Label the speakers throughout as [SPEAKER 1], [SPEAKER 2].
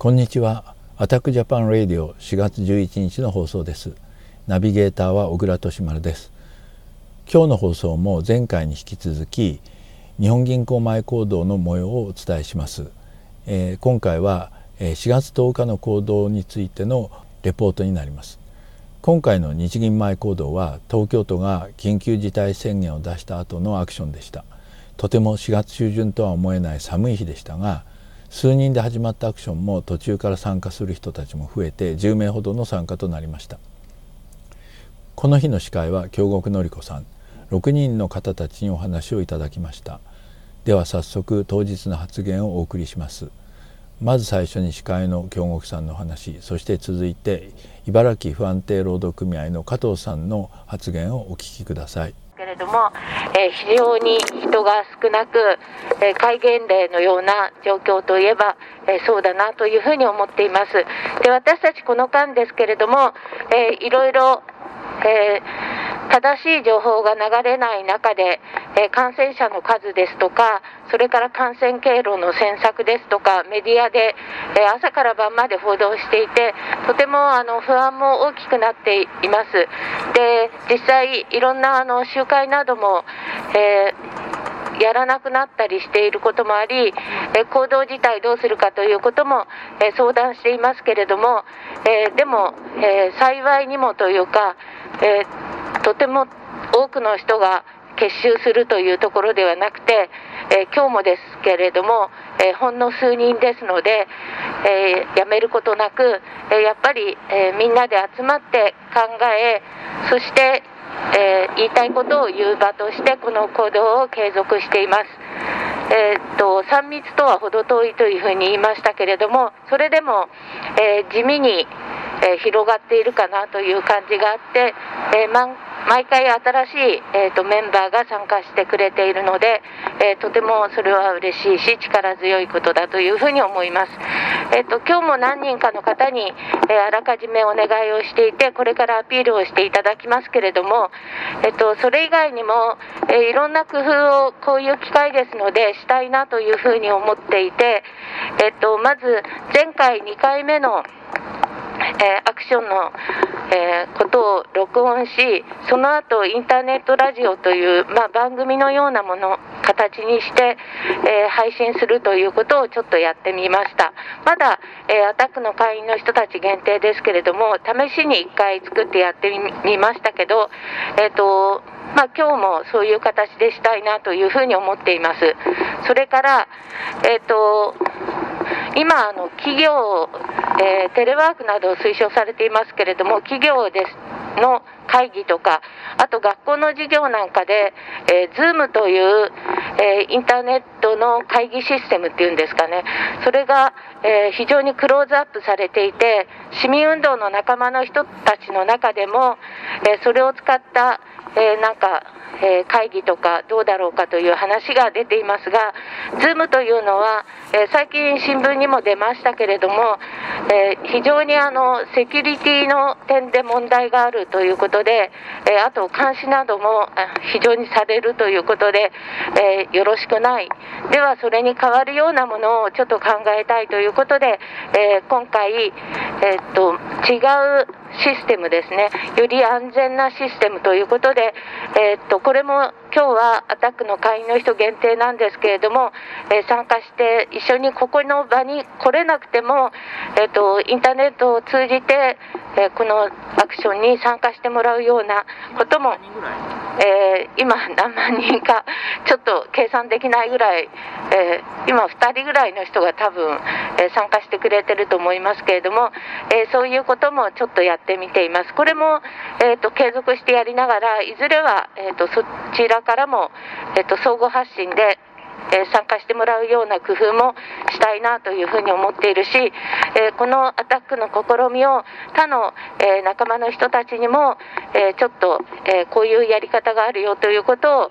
[SPEAKER 1] こんにちは。アタックジャパンラディオ4月11日の放送です。ナビゲーターは小倉俊丸です。今日の放送も前回に引き続き日本銀行前行動の模様をお伝えします、えー、今回は4月10日の行動についてのレポートになります。今回の日銀前行動は東京都が緊急事態宣言を出した後のアクションでした。とても4月中旬とは思えない寒い日でしたが数人で始まったアクションも途中から参加する人たちも増えて10名ほどの参加となりました。この日の司会は京極典子さん。6人の方たちにお話をいただきました。では早速当日の発言をお送りします。まず最初に司会の京極さんの話そして続いて茨城不安定労働組合の加藤さんの発言をお聞きください。
[SPEAKER 2] けれども、えー、非常に人が少なく、えー、戒厳令のような状況といえば、えー、そうだなというふうに思っています。で私たちこの間ですけれども、えー、いろいろ、え正しい情報が流れない中で、え感染者の数ですとか、それから感染経路の詮索ですとか、メディアで、え朝から晩まで報道していて、とてもあの不安も大きくなっています。で、実際、いろんなあの集会なども、えー、やらなくなったりしていることもあり、え行動自体どうするかということも、え相談していますけれども、えでも、え幸いにもというか、えとても多くの人が結集するというところではなくて、え、今日もですけれども、え、ほんの数人ですので、えー、やめることなく、えやっぱり、えみんなで集まって考えそして、え言いたいことを言う場としてこの行動を継続しています。えー、っと3密とは程遠いというふうに言いましたけれどもそれでも、え地味に、え広がっているかなという感じがあって、え毎回新しい、えーと、メンバーが参加してくれているので、えー、とてもそれは嬉しいし力強いことだというふうに思います、えっと、今日も何人かの方に、えー、あらかじめお願いをしていてこれからアピールをしていただきますけれども、えっと、それ以外にも、えいろんな工夫をこういう機会ですのでしたいなというふうに思っていて、えっ、とまず前回2回目のえー、アクションの、えー、ことを録音し、その後インターネットラジオという、まあ、番組のようなもの、形にして、えー、配信するということをちょっとやってみました。まだ、えアタックの会員の人たち限定ですけれども、試しに1回作ってやってみましたけど、えっ、と、まあ、今日もそういう形でしたいなというふうに思っています。それから、えっ、と、今、あの企業、えー、テレワークなどを推奨されていますけれども、企業ですの会議とか、あと学校の授業なんかで、えー、Zoom という、えー、インターネットの会議システムっていうんですかね、それが、えー、非常にクローズアップされていて、市民運動の仲間の人たちの中でも、えそれを使った、えなんか、え会議とかどうだろうかという話が出ていますが、Zoom というのは、え最近新聞にも出ましたけれども、え非常にあのセキュリティの点で問題があるということで、えあと監視なども非常にされるということで、えよろしくない。ではそれに代わるようなものをちょっと考えたいということで、え今回、え、っと違うシステムですね、より安全なシステムということで、え、っとこれも今日はアタックの会員の人限定なんですけれども、えー、参加して一緒にここの場に来れなくても、えー、っとインターネットを通じて、えこのアクションに参加してもらうようなことも、え今、何万人かちょっと計算できないぐらい、え今、2人ぐらいの人が多分、え参加してくれてると思いますけれども、えそういうこともちょっとやってみています。これも、えーと、継続してやりながらいずれは、えーと、そちらからも、えーと、相互発信でえ参加してもらうような工夫もしたいなというふうに思っているし、えこのアタックの試みを他の、え仲間の人たちにも、えちょっと、えこういうやり方があるよということを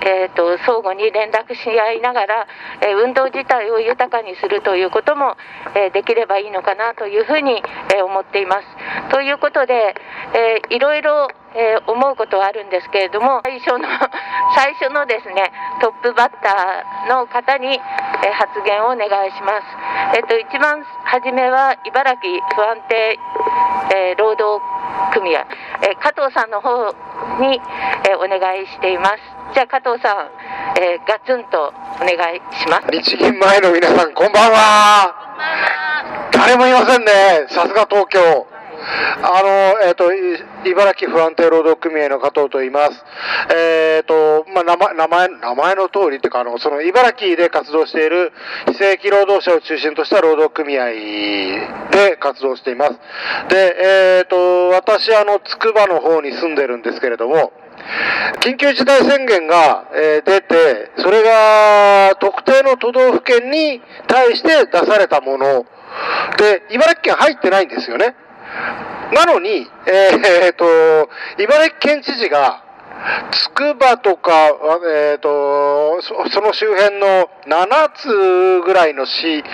[SPEAKER 2] えーと、相互に連絡し合いながら、え、運動自体を豊かにするということも、え、できればいいのかなというふうに、え思っています。ということで、えー、いろいろ、えー、思うことはあるんですけれども最初の 最初のですねトップバッターの方に、えー、発言をお願いします。えっ、と一番初めは茨城不安定、え労働組合、え加藤さんの方に、えお願いしています。じゃあ加藤さん、えガツンとお願いします。
[SPEAKER 3] 日銀前の皆さん、こんばんは。誰もいませんね。さすが東京。あの、えっ、ー、と、茨城不安定労働組合の加藤と言います。えっ、ー、と、まあ、名前、名前、名前の通りっていうか、あの、その茨城で活動している非正規労働者を中心とした労働組合で活動しています。で、えっ、ー、と、私、あの、つくばの方に住んでるんですけれども、緊急事態宣言が、え、出て、それが特定の都道府県に対して出されたもので、茨城県入ってないんですよね。なのに、えー、っと、茨城県知事が、つくばとか、え、ー、と、その周辺の7つぐらいの市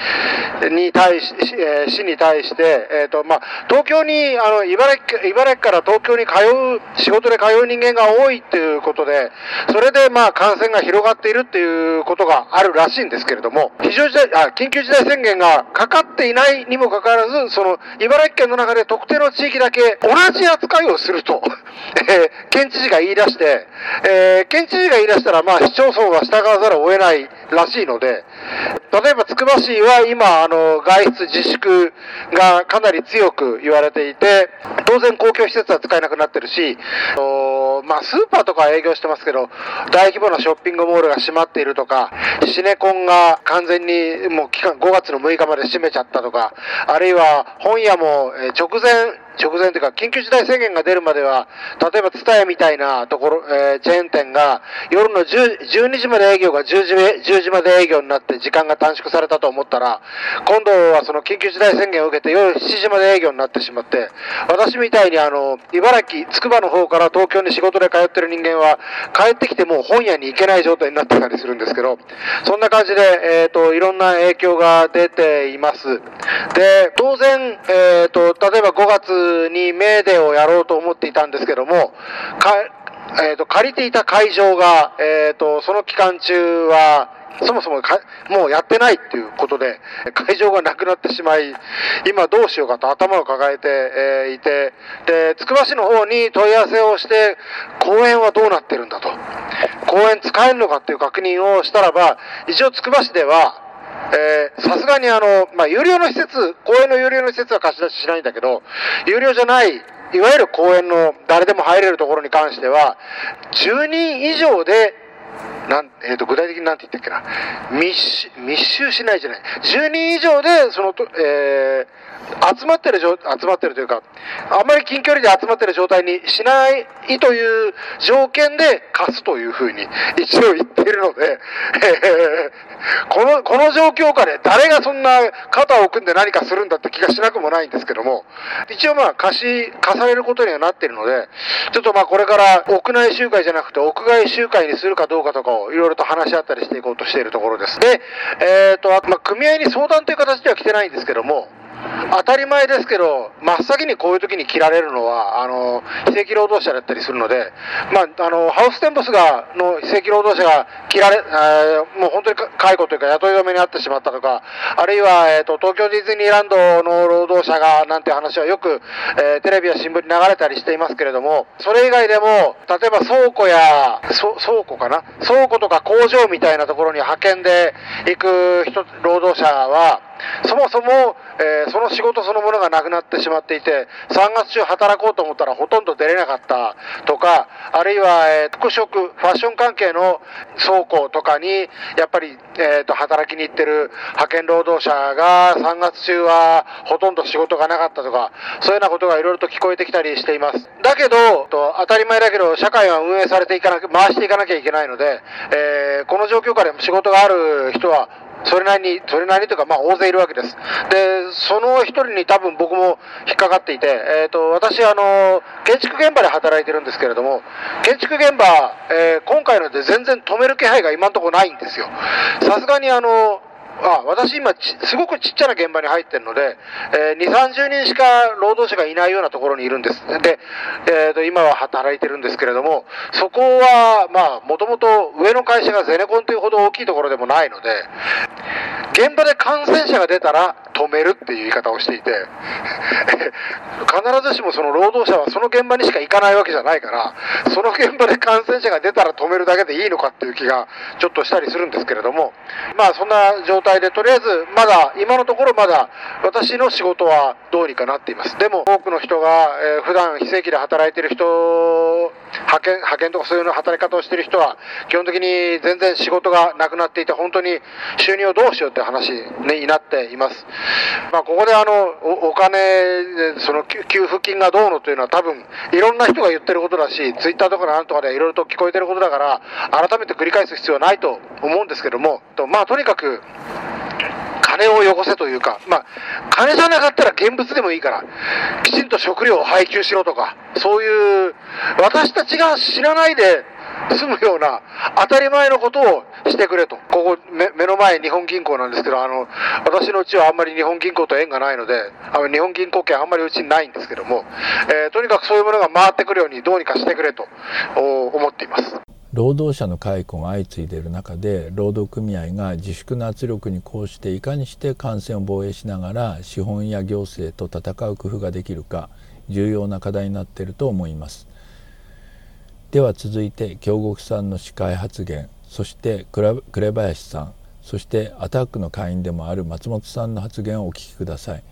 [SPEAKER 3] に対し、市に対して、え、ー、と、まあ、東京に、あの、茨城、茨城から東京に通う、仕事で通う人間が多いっていうことで、それで、まあ、感染が広がっているっていうことがあるらしいんですけれども、非常事態、あ、緊急事態宣言がかかっていないにもかかわらず、その、茨城県の中で特定の地域だけ同じ扱いをすると、えー、県知事が言い出して、してえー、県知事が言い出したら、まあ、市町村は従わざるを得ないらしいので、例えば、つくば市は今、あの、外出自粛がかなり強く言われていて、当然公共施設は使えなくなってるし、まあ、スーパーとか営業してますけど、大規模なショッピングモールが閉まっているとか、シネコンが完全にもう期間5月の6日まで閉めちゃったとか、あるいは本屋も直前、直前というか、緊急事態宣言が出るまでは、例えば、ツタヤみたいなところ、えー、チェーン店が、夜の12時まで営業が10時 ,10 時まで営業になって時間が短縮されたと思ったら、今度はその緊急事態宣言を受けて夜7時まで営業になってしまって、私みたいにあの、茨城、つくばの方から東京に仕事で通ってる人間は、帰ってきてもう本屋に行けない状態になってたりするんですけど、そんな感じで、えっ、ー、と、いろんな影響が出ています。で、当然、えっ、ー、と、例えば5月にメーデーをやろうと思っていたんですけども、かえーと、借りていた会場が、えーと、その期間中は、そもそももうやってないっていうことで、会場がなくなってしまい、今どうしようかと頭を抱えて、えー、いて、で、つくば市の方に問い合わせをして、公園はどうなってるんだと。公園使えるのかっていう確認をしたらば、一応つくば市では、え、さすがにあの、まあ、有料の施設、公園の有料の施設は貸し出ししないんだけど、有料じゃない、いわゆる公園の誰でも入れるところに関しては、10人以上で、なん、えっ、ー、と、具体的に何て言ったっけな、密集、密集しないじゃない。10人以上で、そのと、えー、集まってる、集まってるというか、あまり近距離で集まってる状態にしないという条件で貸すというふうに一応言っているので、えー、この、この状況下で誰がそんな肩を組んで何かするんだって気がしなくもないんですけども、一応まあ貸し、貸されることにはなってるので、ちょっとまあこれから屋内集会じゃなくて屋外集会にするかどうかとかをいろいろと話し合ったりしていこうとしているところです。で、えっ、ー、と、まあ組合に相談という形では来てないんですけども、当たり前ですけど、真っ先にこういう時に切られるのは、あの、非正規労働者だったりするので、まあ、あの、ハウステンボスが、の非正規労働者が切られ、えー、もう本当に解雇というか雇い止めにあってしまったとか、あるいは、えっ、ー、と、東京ディズニーランドの労働者が、なんて話はよく、えー、テレビや新聞に流れたりしていますけれども、それ以外でも、例えば倉庫や、倉庫かな？倉庫とか工場みたいなところに派遣で行く人、労働者は、そもそも、えー、その仕事そのものがなくなってしまっていて、3月中働こうと思ったらほとんど出れなかったとか、あるいは、えー、服飾、ファッション関係の倉庫とかに、やっぱり、えーと、働きに行ってる派遣労働者が3月中はほとんど仕事がなかったとか、そういうようなことがいろいろと聞こえてきたりしています。だけど、と当たり前だけど、社会は運営されていかなきゃ、回していかなきゃいけないので、えー、この状況下で仕事がある人は、それなりに、それなりというか、まあ、大勢いるわけです。で、その一人に多分僕も引っかかっていて、えっ、ー、と、私、あの、建築現場で働いてるんですけれども、建築現場、えー、今回ので全然止める気配が今んところないんですよ。さすがにあの、あ私今すごくちっちゃな現場に入ってるので、えー、2、30人しか労働者がいないようなところにいるんです。で、えー、と今は働いてるんですけれども、そこは、まあ、もともと上の会社がゼネコンというほど大きいところでもないので、現場で感染者が出たら止めるっていう言い方をしていて、必ずしもその労働者はその現場にしか行かないわけじゃないから、その現場で感染者が出たら止めるだけでいいのかっていう気がちょっとしたりするんですけれども、まあそんな状態で、とりあえずまだ、今のところまだ私の仕事はどうにかなっています。でも多くの人が、えー、普段非正規で働いてる人、派遣、派遣とかそういうの働き方をしてる人は、基本的に全然仕事がなくなっていて、本当に収入をどうしようって話、になっています。まあ、ここであのお、金、その給付金がどうのというのは多分、いろんな人が言ってることだし、ツイッターとかなんとかでいろいろと聞こえてることだから、改めて繰り返す必要はないと思うんですけども、とまあ、とにかく、金をよこせというか、まあ、金じゃなかったら現物でもいいから、きちんと食料を配給しろとか、そういう、私たちが知らないで済むような当たり前のことをしてくれと。ここ目の前日本銀行なんですけど、あの、私のうちはあんまり日本銀行と縁がないので、あの日本銀行券あんまりうちにないんですけども、えー、とにかくそういうものが回ってくるようにどうにかしてくれと思っています。
[SPEAKER 1] 労働者の解雇が相次いでいる中で労働組合が自粛の圧力にこうしていかにして感染を防衛しながら資本や行政と戦う工夫ができるか重要な課題になっていると思います。では続いて京極さんの司会発言そして紅林さんそしてアタックの会員でもある松本さんの発言をお聞きください。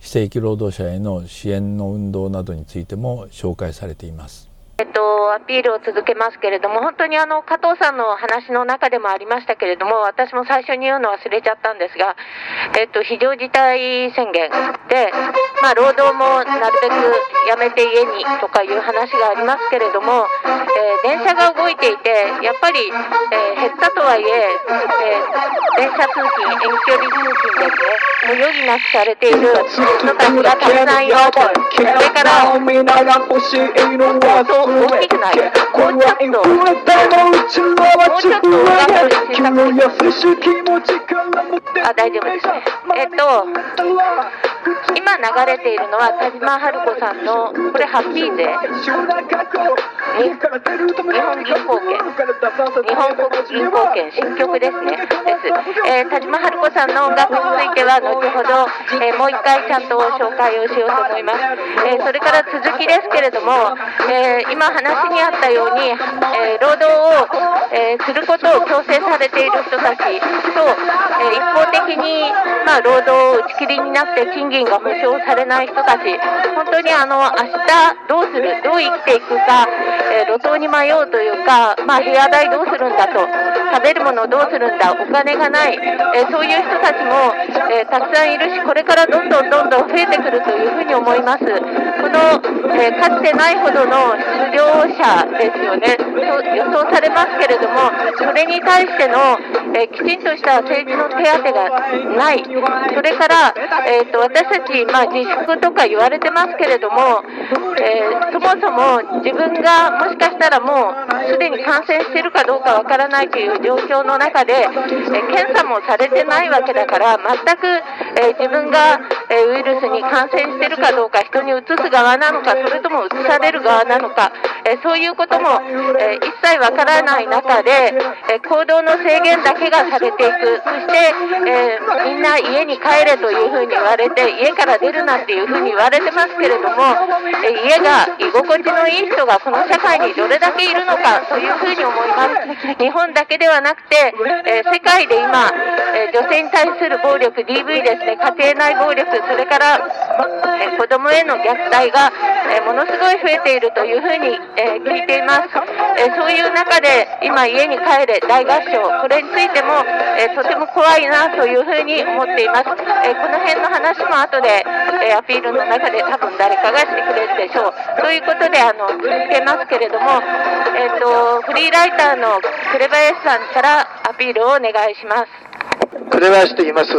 [SPEAKER 1] 非正規労働者への支援の運動などについても紹介されています。
[SPEAKER 2] えっと、アピールを続けますけれども、本当にあの加藤さんの話の中でもありましたけれども、私も最初に言うの忘れちゃったんですが、えっと、非常事態宣言で、まあ、労働もなるべくやめて家にとかいう話がありますけれども、えー、電車が動いていて、やっぱり、えー、減ったとはいええー、電車通勤、遠距離通勤ですね、もう余儀なくされている人たちがたくさんいます。それから、大きくない。もうちょっと、もうちょっと大学生あ、大丈夫です。えっと、今流れているのは田島春子さんの、これハッピーで、日本銀行券、日本国銀行券新曲ですね。です。えー、田島春子さんの音楽については後ほど、えー、もう一回ちゃんと紹介をしようと思います。えー、それから続きですけれども、え今話にあったように、え労働を、えすることを強制されている人たちと、え一方的に、まあ、労働を打ち切りになって賃金が保障されない人たち、本当にあの明日どうする、どう生きていくか、え路頭に迷うというか、まあ、部屋代どうするんだと、食べるものどうするんだ、お金がない、えそういう人たちも、えたくさんいるし、これからどんどんどんどん増えてくるというふうに思います。この、えかつてないほどの失業者ですよね、予想されますけれども、それに対しての、えきちんとした政治の手当がない、それから、えーと、私たち、まあ、自粛とか言われてますけれども、えー、そもそも自分がもしかしたらもうすでに感染しているかどうかわからないという状況の中で、え検査もされてないわけだから、全く、え自分が、えウイルスに感染しているかどうか、人にうつす側なのか、それともうつされる側なのか、えそういうことも、え一切わからない中で、え行動の制限だけがされていく、そして、えみんな家に帰れというふうに言われて、家から出るなっていうふうに言われてますけれども、え家が居心地のいい人がこの社会にどれだけいるのかというふうに思います。日本だけではなくて、え世界で今、え女性に対する暴力、DV ですね、家庭内暴力、それから、え子供への虐待が、えものすごい増えているというふうに、え聞いています。えそういう中で今家に帰れ大合唱これについても、えとても怖いなというふうに思っています。えこの辺の話も後で、えアピールの中で多分誰かがしてくれるでしょう。ということであの続けますけれども、えーと、フリーライターの紅林さんからアピールをお願いします。
[SPEAKER 3] 紅林と言います。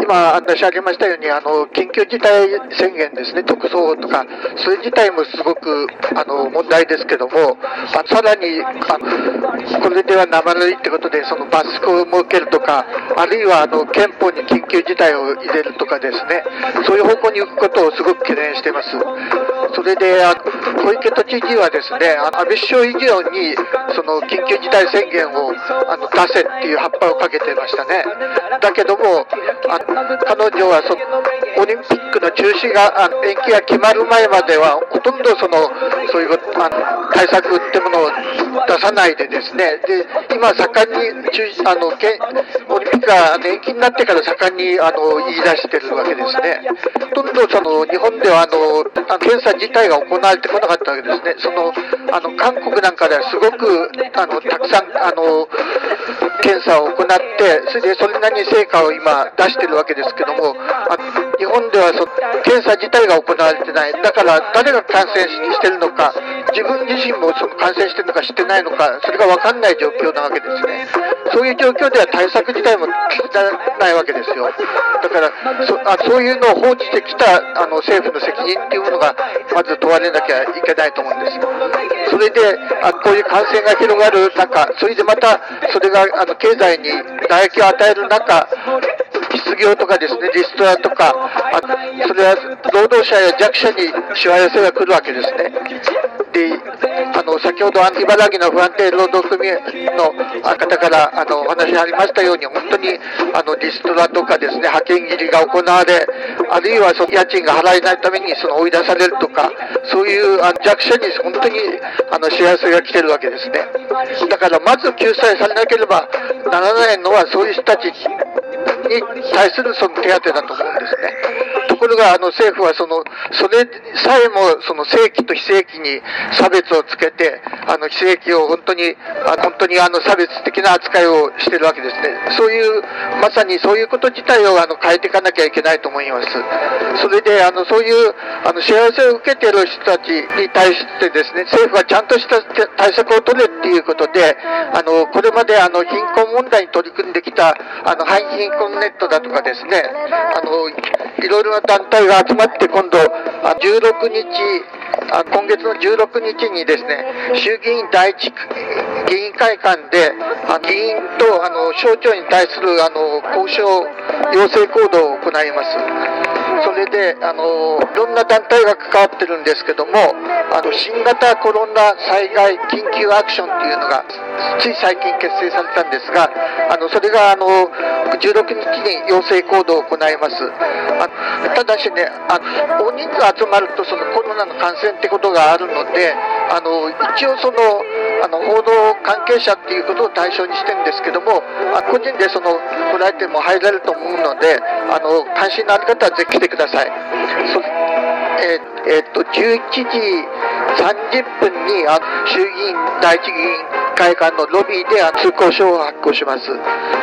[SPEAKER 3] 今
[SPEAKER 4] 今、申し上げましたように、あの緊急事態宣言ですね、特措法とか、それ自体もすごくあの問題ですけども、あさらにあのこれでは生ぬるいってことで、その罰則を設けるとか、あるいはあの憲法に緊急事態を入れるとかですね、そういう方向に行くことをすごく懸念しています。それで、あ小池都知事はですね、あの安倍首相以上にその緊急事態宣言をあの出せっていう葉っぱをかけてました。ねだけども、あ彼女はそオリンピックの中止があ延期が決まる前までは、ほとんどそのそういうあの対策ってものを出さないでですね、で今、盛んに中あのけオリンピックが延期になってから盛んにあの言い出してるわけですね。ほとんどその日本ではあのあの検査自体が行われてこなかったわけですね。そのあの韓国なんかではすごくあのたくさんあの検査を行って、それでそれなりに成果を今出してるわけですけども、あ日本ではそ検査自体が行われてない、だから誰が感染してるのか、自分自身もその感染してるのかしてないのか、それが分かんない状況なわけですね。そういう状況では対策自体も聞きないわけですよ。だからそあそういうのを放置してきたあの政府の責任っていうものがまず問われなきゃいけないと思うんです。それであこういう感染が広がる中、それでまたそれがあの経済に打撃を与える中、失業とかですね、リストラとか、あそれは労働者や弱者にしわ寄せが来るわけですね。で、あの先ほど茨城の不安定労働組合の方からあのお話がありましたように、本当にあのリストラとかですね、派遣切りが行われ、あるいはその家賃が払えないためにその追い出されるとか、そういうあの弱者に本当にあの幸せが来てるわけですね。だからまず救済されなければならないのは、そういう人たちに対するその手当だと思うんですね。ところが、あの政府はその、それさえもその正規と非正規に差別をつけて、あの非正規を本当に、あ本当にあの差別的な扱いをしてるわけですね。そういう、まさにそういうこと自体をあの変えていかなきゃいけないと思います。それで、あのそういうあの幸せを受けている人たちに対してですね、政府はちゃんとした対策を取れっていうことで、あのこれまであの貧困問題に取り組んできたあの廃貧困ネットだとかですね、あのいろいろな団体が集まって今度、16日、今月の16日にですね、衆議院第一議員会館で、議員とあの省庁に対するあの交渉要請行動を行います。それであのいろんな団体が関わってるんですけどもあの新型コロナ災害緊急アクションっていうのがつい最近結成されたんですがあのそれがあの16日に要請行動を行います。あただしねあ大人数集まるとそのコロナの感染ってことがあるのであの一応そのあの報道関係者っていうことを対象にしてるんですけども個人でその来られても入られると思うのであの関心のある方はぜひ来てください。そえー、えー、っと11時30分にあ衆議院第一議員会館のロビーで通行証を発行します。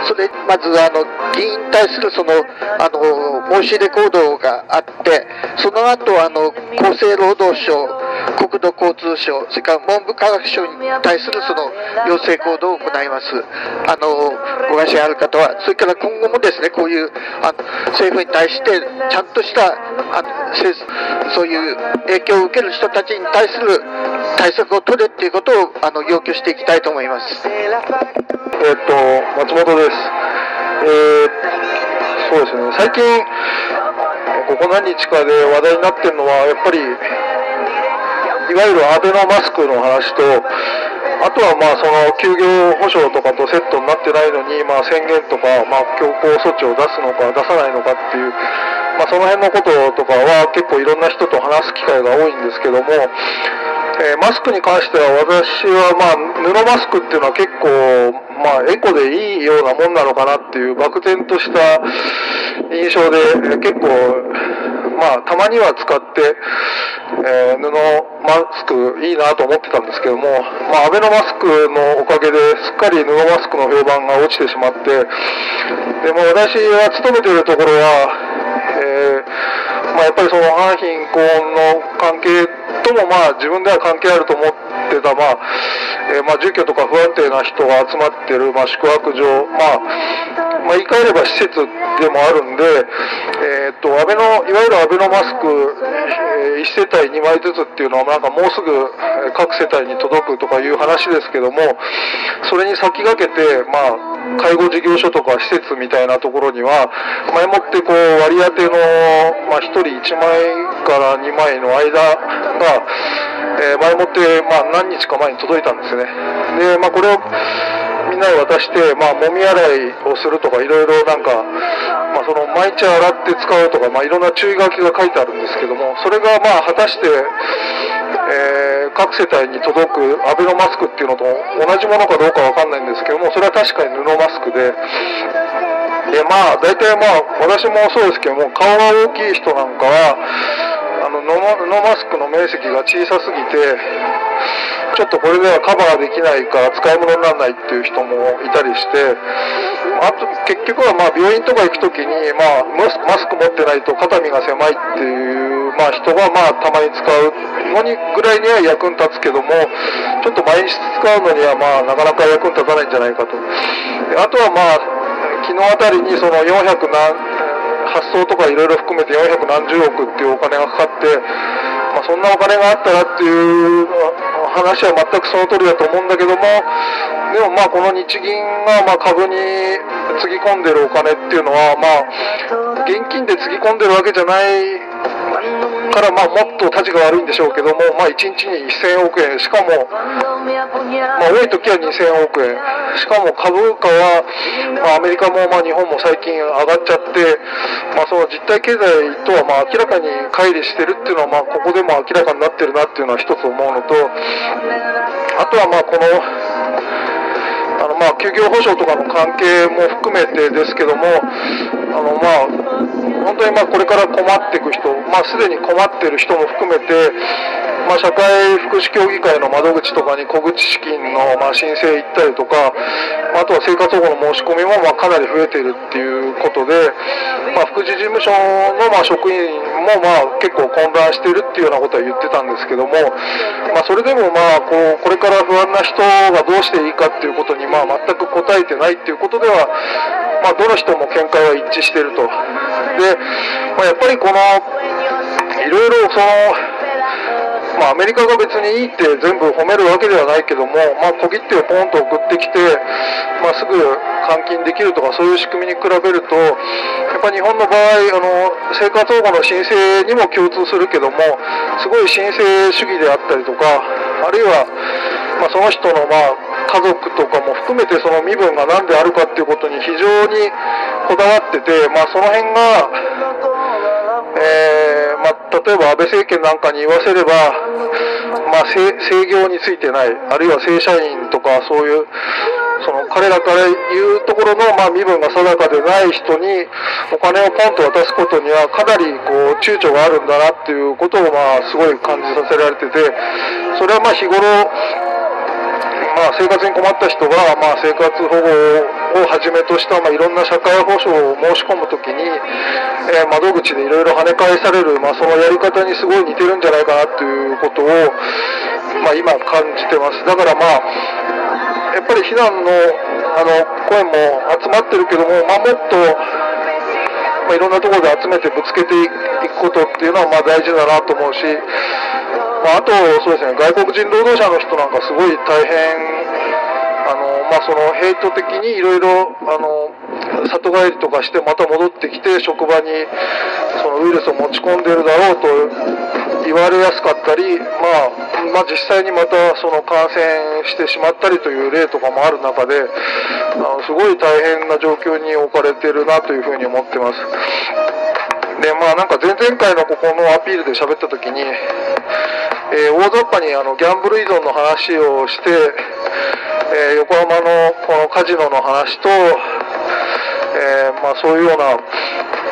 [SPEAKER 4] それまずあの議員に対するそのあの申し入れ行動があって、その後あの厚生労働省国土交通省、それから文部科学省に対するその要請行動を行います。あの、ご関心ある方は、それから今後もですね、こういうあ政府に対してちゃんとしたあそういう影響を受ける人たちに対する対策を取れっていうことをあの要求していきたいと思います。
[SPEAKER 5] えっと、松本です。えー、そうですね、最近、ここ何日かで話題になってるのは、やっぱりいわゆるアベノマスクの話と、あとはまあその休業保障とかとセットになってないのに、まあ、宣言とか、まあ、強行措置を出すのか出さないのかっていう、まあ、その辺のこととかは結構いろんな人と話す機会が多いんですけども、えー、マスクに関しては私はまあ布マスクっていうのは結構まあエコでいいようなもんなのかなっていう漠然とした印象で結構まあ、たまには使って、えー、布マスクいいなと思ってたんですけども、まあ、アベノマスクのおかげですっかり布マスクの評判が落ちてしまって、でも私は勤めているところは、えー、まあ、やっぱりその反貧困の関係ともまあ自分では関係あると思ってた、まあえーまあ、住居とか不安定な人が集まってる、まあ、宿泊場、まあまあ、言い換えれば施設でもあるんで、えーっと安倍のいわゆるアベノマスク、え1世帯2枚ずつっていうのはなんかもうすぐ各世帯に届くとかいう話ですけどもそれに先駆けて、まあ、介護事業所とか施設みたいなところには前もってこう割り当ての、まあ、1人1枚から2枚の間が、えー前もって、まあ、何日か前に届いたんですね。で、まあ、これをみんなに渡して、まあ、もみ洗いをするとか、いろいろなんか、まあ、その毎日洗って使うとか、まあ、いろんな注意書きが書いてあるんですけども、それがまあ果たして、えー各世帯に届くアベノマスクっていうのと同じものかどうかわかんないんですけども、それは確かに布マスクで、でまあ、大体まあ、私もそうですけども、顔が大きい人なんかは、の布布マスクの面積が小さすぎて、ちょっとこれではカバーできないから使い物にならないっていう人もいたりして、あと結局はまあ病院とか行くときに、まあ、マスク持ってないと肩身が狭いっていう、まあ、人がまあたまに使うのにぐらいには役に立つけども、ちょっと毎日使うのにはまあなかなか役に立たないんじゃないかと。あとはまあ昨日あたりにその400発想とかいろいろ含めて400何十億っていうお金がかかって、まあ、そんなお金があったらっていう話は全くその通りだと思うんだけども、でもまあこの日銀がま株につぎ込んでるお金っていうのは、まあ、現金でつぎ込んでるわけじゃない。から、まあ、もっとたちが悪いんでしょうけども、まあ、1日に1000億円、しかも、まあ、多い時は2000億円、しかも株価は、まあ、アメリカも、まあ、日本も最近上がっちゃって、まあ、その実体経済とは、まあ、明らかに乖離してるっていうのは、まあ、ここでも明らかになってるなっていうのは一つ思うのと、あとは、まあ、この、あのまあ休業保障とかの関係も含めてですけども、あのまあ本当にまあこれから困っていく人、まあ、すでに困っている人も含めて、まあ、社会福祉協議会の窓口とかに小口資金のま申請行ったりとか、あとは生活保護の申し込みもまかなり増えているっていうことで、まあ、福祉事務所のま職員もまあ結構混乱しているっていうようなことは言ってたんですけども、まあ、それでもまあこうこれから不安な人がどうしていいかっていうことにまあ全く答えてないっていうことでは、ま、どの人も見解は一致していると。で、まあ、やっぱりこのいろいろそのまあ、アメリカが別にいいって全部褒めるわけではないけども、まあ、小切手をポンと送ってきて、まあ、すぐ換金できるとかそういう仕組みに比べるとやっぱ日本の場合あの生活保護の申請にも共通するけどもすごい申請主義であったりとかあるいは、まあ、その人の、まあ、家族とかも含めてその身分が何であるかっていうことに非常にこだわってて、まあ、その辺がえーまあ、例えば安倍政権なんかに言わせれば、まあ、制制業についてない、あるいは正社員とかそういう、その彼らから言うところの、まあ、身分が定かでない人にお金をポンと渡すことにはかなりこう躊躇があるんだなっていうことを、まあ、すごい感じさせられてて、それはまあ日頃、まあ、生活に困った人が、まあ、生活保護をはじめとした、まあ、いろんな社会保障を申し込むときに、えー窓口でいろいろ跳ね返される、まあ、そのやり方にすごい似てるんじゃないかなということを、まあ、今感じてます。だからまあ、やっぱり非難のあの声も集まってるけども、まあ、もっと、まあ、いろんなところで集めてぶつけていくことっていうのはまあ大事だなと思うし、まあ、あと、そうですね、外国人労働者の人なんかすごい大変、あのまあ、そのヘイト的にいろいろあの里帰りとかしてまた戻ってきて職場にそのウイルスを持ち込んでるだろうと言われやすかったり、まあ、まあ実際にまたその感染してしまったりという例とかもある中であのすごい大変な状況に置かれてるなというふうに思ってます。でまあなんか前々回のここのアピールで喋った時に、えー大雑把にあのギャンブル依存の話をして、えー横浜のこのカジノの話と、えーまあ、そういうような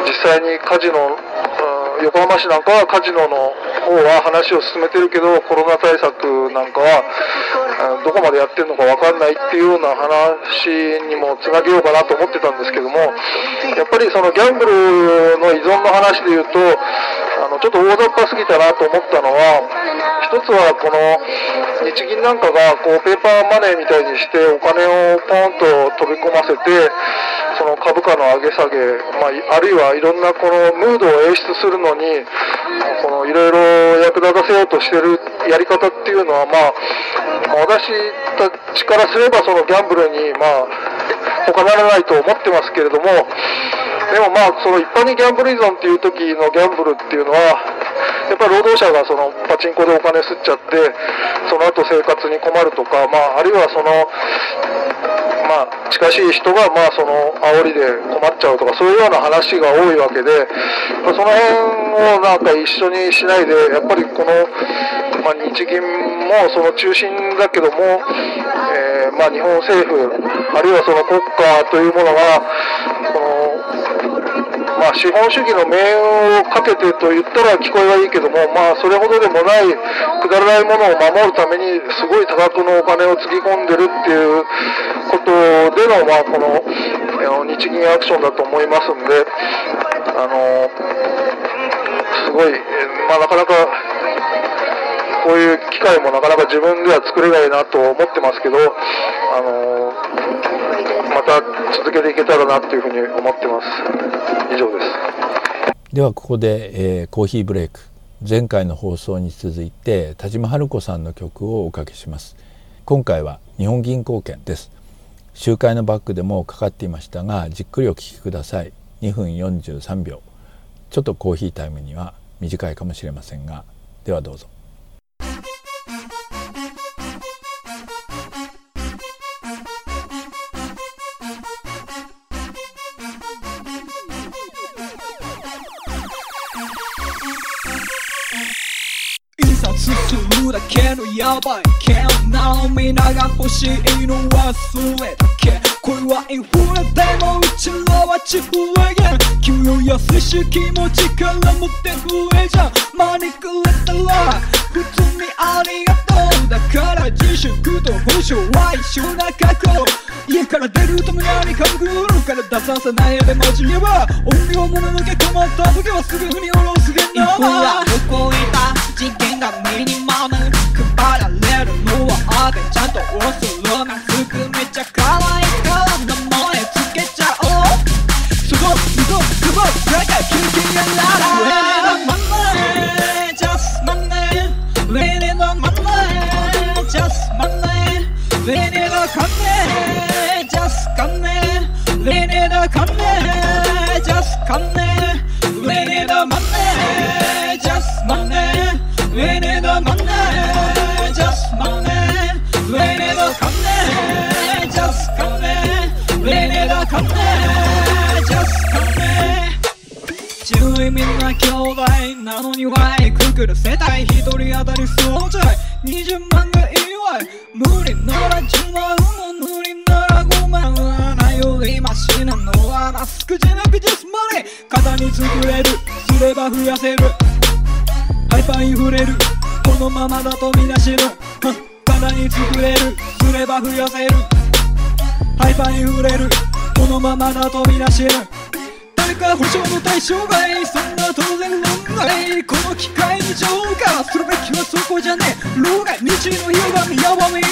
[SPEAKER 5] 実際にカジノ、横浜市なんかはカジノの方は話を進めてるけどコロナ対策なんかはうん。どこまでやってるのか分かんないっていうような話にもつなげようかなと思ってたんですけどもやっぱりそのギャンブルの依存の話で言うとああのちょっと大雑把すぎたなと思ったのは、一つはこの日銀なんかがこうペーパーマネーみたいにしてお金をポンと飛び込ませて、その株価の上げ下げ、まあ、あるいはいろんなこのムードを演出するのに、このいろいろ役立たせようとしてるやり方っていうのは、まあ、私たちからすればそのギャンブルに、まあ、他ならないと思ってますけれども、でもまあ、その一般にギャンブル依存っていう時のギャンブルっていうのは、やっぱり労働者がそのパチンコでお金吸っちゃって、その後生活に困るとか、まあ、あるいはその、まあ、近しい人が、まあ、その煽りで困っちゃうとか、そういうような話が多いわけで、その辺をなんか一緒にしないで、やっぱりこの、まあ、日銀もその中心だけども、えー、まあ、日本政府、あるいはその国家というものが、このまあ、資本主義の命運をかけてと言ったら聞こえはいいけども、まあ、それほどでもないくだらないものを守るためにすごい多額のお金をつぎ込んでるっていうことでの、まあ、この日銀アクションだと思いますんで、あのすごい、まあ、なかなかこういう機会もなかなか自分では作れないなと思ってますけど、あのまた続けていけたらなというふうに思ってます。以上です。
[SPEAKER 1] ではここで、えー、コーヒーブレイク。前回の放送に続いて田島春子さんの曲をおかけします。今回は日本銀行券です。集会のバックでもかかっていましたがじっくりお聴きください。2分43秒。ちょっとコーヒータイムには短いかもしれませんがではどうぞ。
[SPEAKER 6] 進むだけのヤバい剣な皆が欲しいの忘れたけ恋はインフレでもうちらは地方へ給与安い。し気持ちから持って増えじゃんマニくれたら普通にありがから自粛と保証は一緒な過去家から出るとむやみかぐるから出させないでマジには音量もののけ困った時はすぐに下ろすげんなま動いた事件がミニマム配られるのはあてちゃんとおするな。服めちゃ可愛なのにワイくくる世帯一人当たり総じゃ20万がいいわい。無理なら10万も無理なら5万はないよ。りマシなのはマスクじゃなくてスマネ肩に作れる。すれば増やせる。ハイパーインフレる。このままだとみなしる肩に作れる。すれば増やせる。ハイパーインフレる。このままだとみなしる誰か保証の対象外。そんな当然論外この機会に浄化するべきはそこじゃねえ。老害。日の広がみやばみ。こ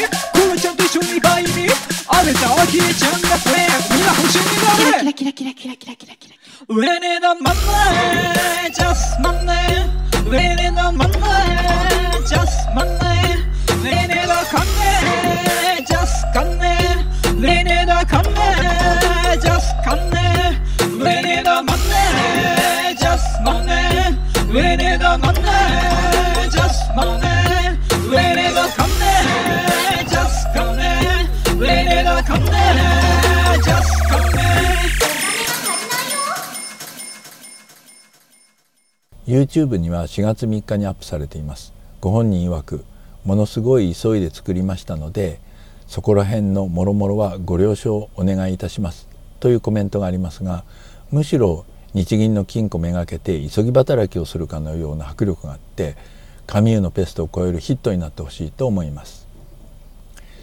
[SPEAKER 6] のちゃんと一緒にバイに。あげたあきえちゃんがフレーみんな星になれ。
[SPEAKER 2] キラキラキラキラキラキラキラ
[SPEAKER 6] We need a money, just money. We need a money,
[SPEAKER 1] YouTube には4月3日にアップされています。ご本人曰くものすごい急いで作りましたのでそこら辺のもろもろはご了承お願いいたします。というコメントがありますがむしろ日銀の金庫めがけて急ぎ働きをするかのような迫力があってカミューのペストを超えるヒットになってほしいと思います。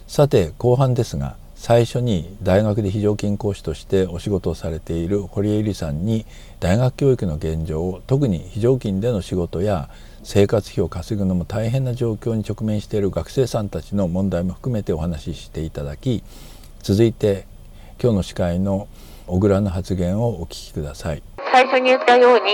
[SPEAKER 1] さて後半ですが最初に大学で非常勤講師としてお仕事をされている堀江由里さんに大学教育の現状を特に非常勤での仕事や生活費を稼ぐのも大変な状況に直面している学生さんたちの問題も含めてお話ししていただき続いて今日の司会の小倉の発言をお聞きください。
[SPEAKER 2] 最初に言ったように、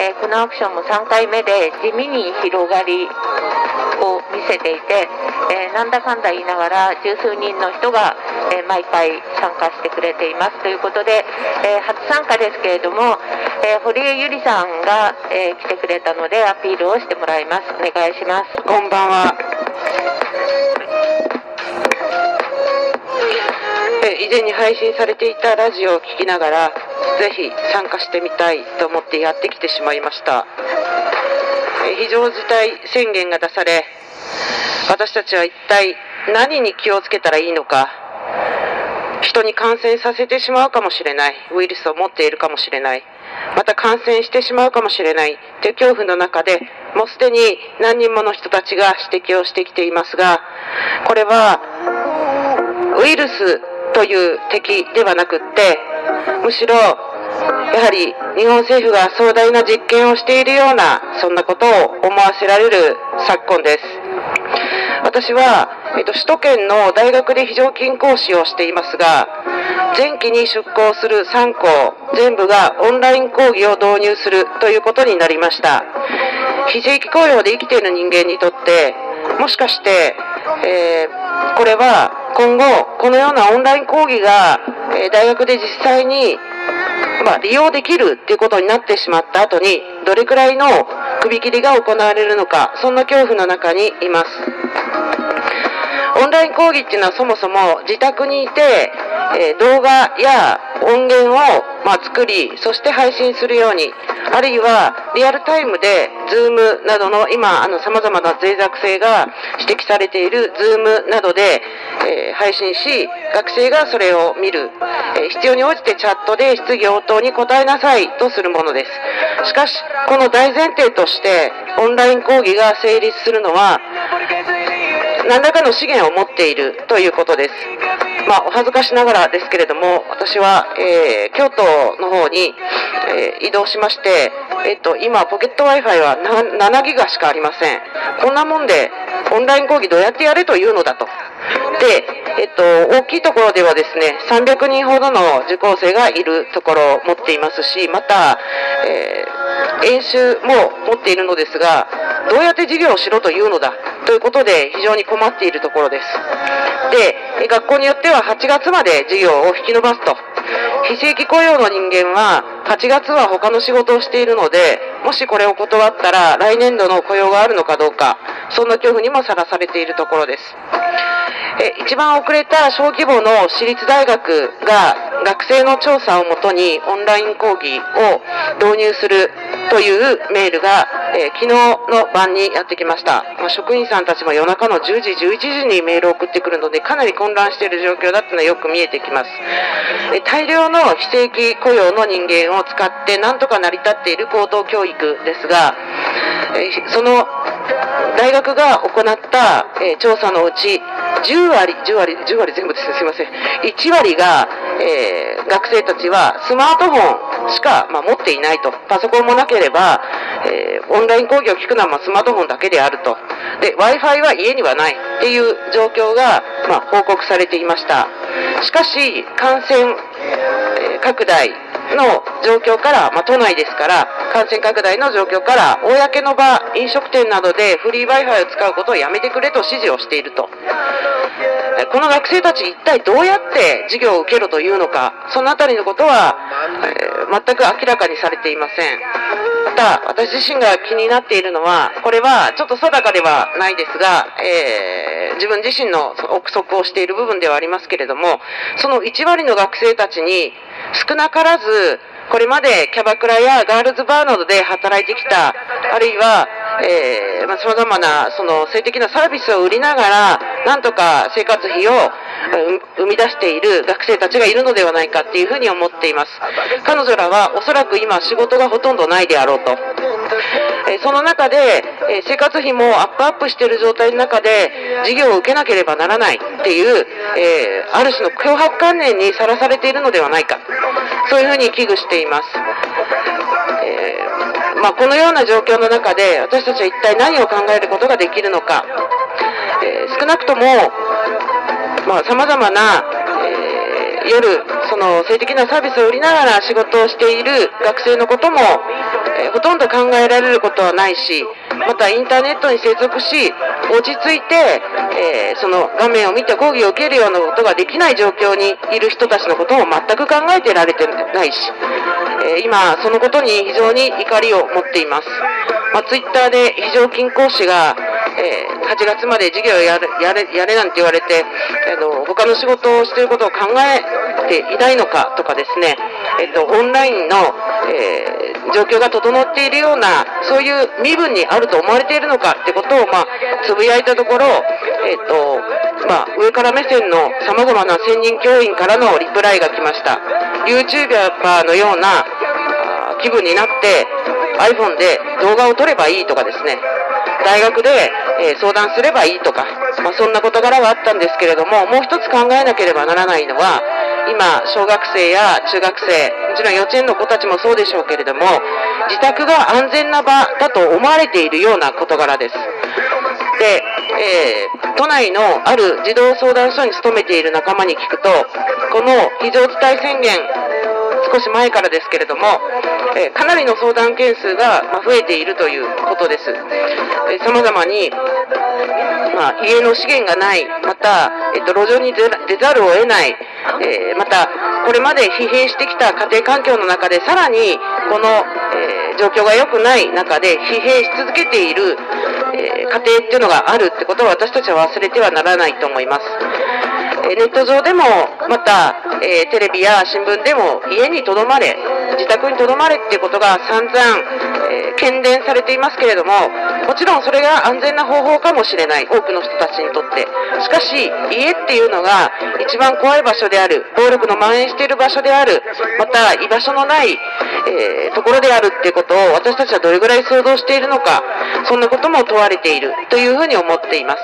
[SPEAKER 2] えー、このアクションも3回目で地味に広がりを見せていて、えー、なんだかんだ言いながら十数人の人が、えー、毎回参加してくれていますということで、え初参加ですけれども、え堀江由里さんが、え来てくれたのでアピールをしてもらいます。お願いします。
[SPEAKER 7] こんばんは以前に配信されていたラジオを聴きながらぜひ参加してみたいと思ってやってきてしまいました。非常事態宣言が出され私たちは一体何に気をつけたらいいのか人に感染させてしまうかもしれないウイルスを持っているかもしれないまた感染してしまうかもしれないという恐怖の中でもうすでに何人もの人たちが指摘をしてきていますがこれはウイルスという敵ではなくってむしろやはり日本政府が壮大な実験をしているようなそんなことを思わせられる昨今です。私は、えっと、首都圏の大学で非常勤講師をしていますが前期に出向する3校全部がオンライン講義を導入するということになりました。非正規雇用で生きている人間にとってもしかして、えー、これは今後このようなオンライン講義が、え大学で実際に、まあ、利用できるっていうことになってしまった後にどれくらいの首切りが行われるのかそんな恐怖の中にいます。オンライン講義っていうのはそもそも自宅にいて、え動画や音源を、まあ、作りそして配信するようにあるいはリアルタイムで Zoom などの今さまざまな脆弱性が指摘されている Zoom などで、えー、配信し学生がそれを見る、えー、必要に応じてチャットで質疑応答に答えなさいとするものです。しかしこの大前提としてオンライン講義が成立するのは何らかの資源を持っているということです。まあ、お恥ずかしながらですけれども、私は、えー、京都の方に、えー、移動しまして、えっと、今、ポケット Wi-Fi は7ギガしかありません。こんなもんで、オンライン講義どうやってやれというのだと。で、えっと、大きいところではですね、300人ほどの受講生がいるところを持っていますし、また、えー、演習も持っているのですが、どうやって授業をしろというのだということで非常に困っているところです。で、学校によっては8月まで授業を引き延ばすと。非正規雇用の人間は8月は他の仕事をしているので、もしこれを断ったら来年度の雇用があるのかどうか、そんな恐怖にもさらされているところです。え一番遅れた小規模の私立大学が学生の調査をもとにオンライン講義を導入するというメールが、え、昨日の晩にやってきました、まあ、職員さんたちも夜中の10時、11時にメールを送ってくるのでかなり混乱している状況だというのはよく見えてきます、え、大量の非正規雇用の人間を使ってなんとか成り立っている高等教育ですが、その大学が行った、調査のうち10割、10割、10割全部ですすいません。1割が、えー、学生たちはスマートフォンしか、まあ、持っていないと。パソコンもなければ、えー、オンライン講義を聞くのは、まあ、スマートフォンだけであると。で、Wi-Fi は家にはないっていう状況が、まあ、報告されていました。しかし、感染、拡大の状況から、まあ、都内ですから、感染拡大の状況から、公の場、飲食店などでフリー Wi-Fi を使うことをやめてくれと指示をしていると。この学生たち一体どうやって授業を受けろというのか、そのあたりのことは、えー、全く明らかにされていません。また、私自身が気になっているのは、これはちょっと定かではないですが、えー、自分自身の憶測をしている部分ではありますけれども、その1割の学生たちに少なからず、これまでキャバクラやガールズバーなどで働いてきた、あるいは、え、まあ、様々な、その、性的なサービスを売りながら、なんとか生活費を生み出している学生たちがいるのではないかっていうふうに思っています。彼女らはおそらく今仕事がほとんどないであろうと。えその中で、え生活費もアップアップしている状態の中で事業を受けなければならないっていう、えある種の脅迫観念にさらされているのではないかそういうふうに危惧しています。えーまあ、このような状況の中で私たちは一体何を考えることができるのか、えー少なくともさまざ、まな、夜その性的なサービスを売りながら仕事をしている学生のことも、えーほとんど考えられることはないしまたインターネットに接続し落ち着いて、えーその画面を見て講義を受けるようなことができない状況にいる人たちのことを全く考えてられてないし、えー今、そのことに非常に怒りを持っています。まあ、ツイッターで非常勤講師が、えー8月まで授業をやれやれやれなんて言われて、あの他の仕事をしていることを考えていないのかとかですね、えっと、オンラインの、えー状況が整っているような、そういう身分にあると思われているのかってことを、まあ、つぶやいたところ、えっとまあ、上から目線のさまざまな専任教員からのリプライが来ました。YouTuber のような気分になって iPhone で動画を撮ればいいとかですね、大学で、えー相談すればいいとか、まあ、そんな事柄があったんですけれども、もう一つ考えなければならないのは、今、小学生や中学生、もちろん幼稚園の子たちもそうでしょうけれども、自宅が安全な場だと思われているような事柄です。で、えー都内のある児童相談所に勤めている仲間に聞くと、この非常事態宣言、少し前からですけれども、えーかなりの相談件数がまあ増えているということです。さまざまに、まあ、家の資源がない、また、えっと、路上に出ら出ざるを得ない、えーまた、これまで疲弊してきた家庭環境の中で、さらにこの、えー状況が良くない中で疲弊し続けている、えー家庭っていうのがあるってことを私たちは忘れてはならないと思います。えネット上でも、また、えテレビや新聞でも家にとどまれ、自宅にとどまれっていうことが散々、えー喧伝されていますけれども、もちろんそれが安全な方法かもしれない、多くの人たちにとって。しかし、家っていうのが一番怖い場所である、暴力の蔓延している場所である、また居場所のない、えーところであるっていうことを私たちはどれぐらい想像しているのか、そんなことも問われているというふうに思っています。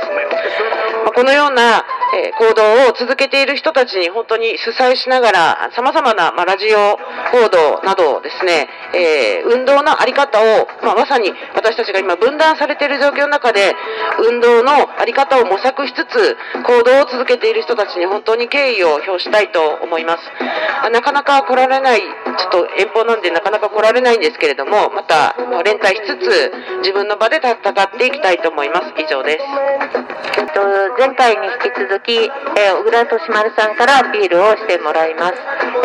[SPEAKER 7] まあこのような、えー行動をを続けている人たちに本当に主催しながら、様々な、まあ、ラジオ報道などですね、えー運動のあり方を、まあ、まさに私たちが今分断されている状況の中で、運動のあり方を模索しつつ、行動を続けている人たちに本当に敬意を表したいと思います。なかなか来られない、ちょっと遠方なんでなかなか来られないんですけれども、また連帯しつつ、自分の場で戦っていきたいと思います。以上です。
[SPEAKER 2] えっと、前回に引き続き、えー小倉利丸さんからアピールをしてもらいます。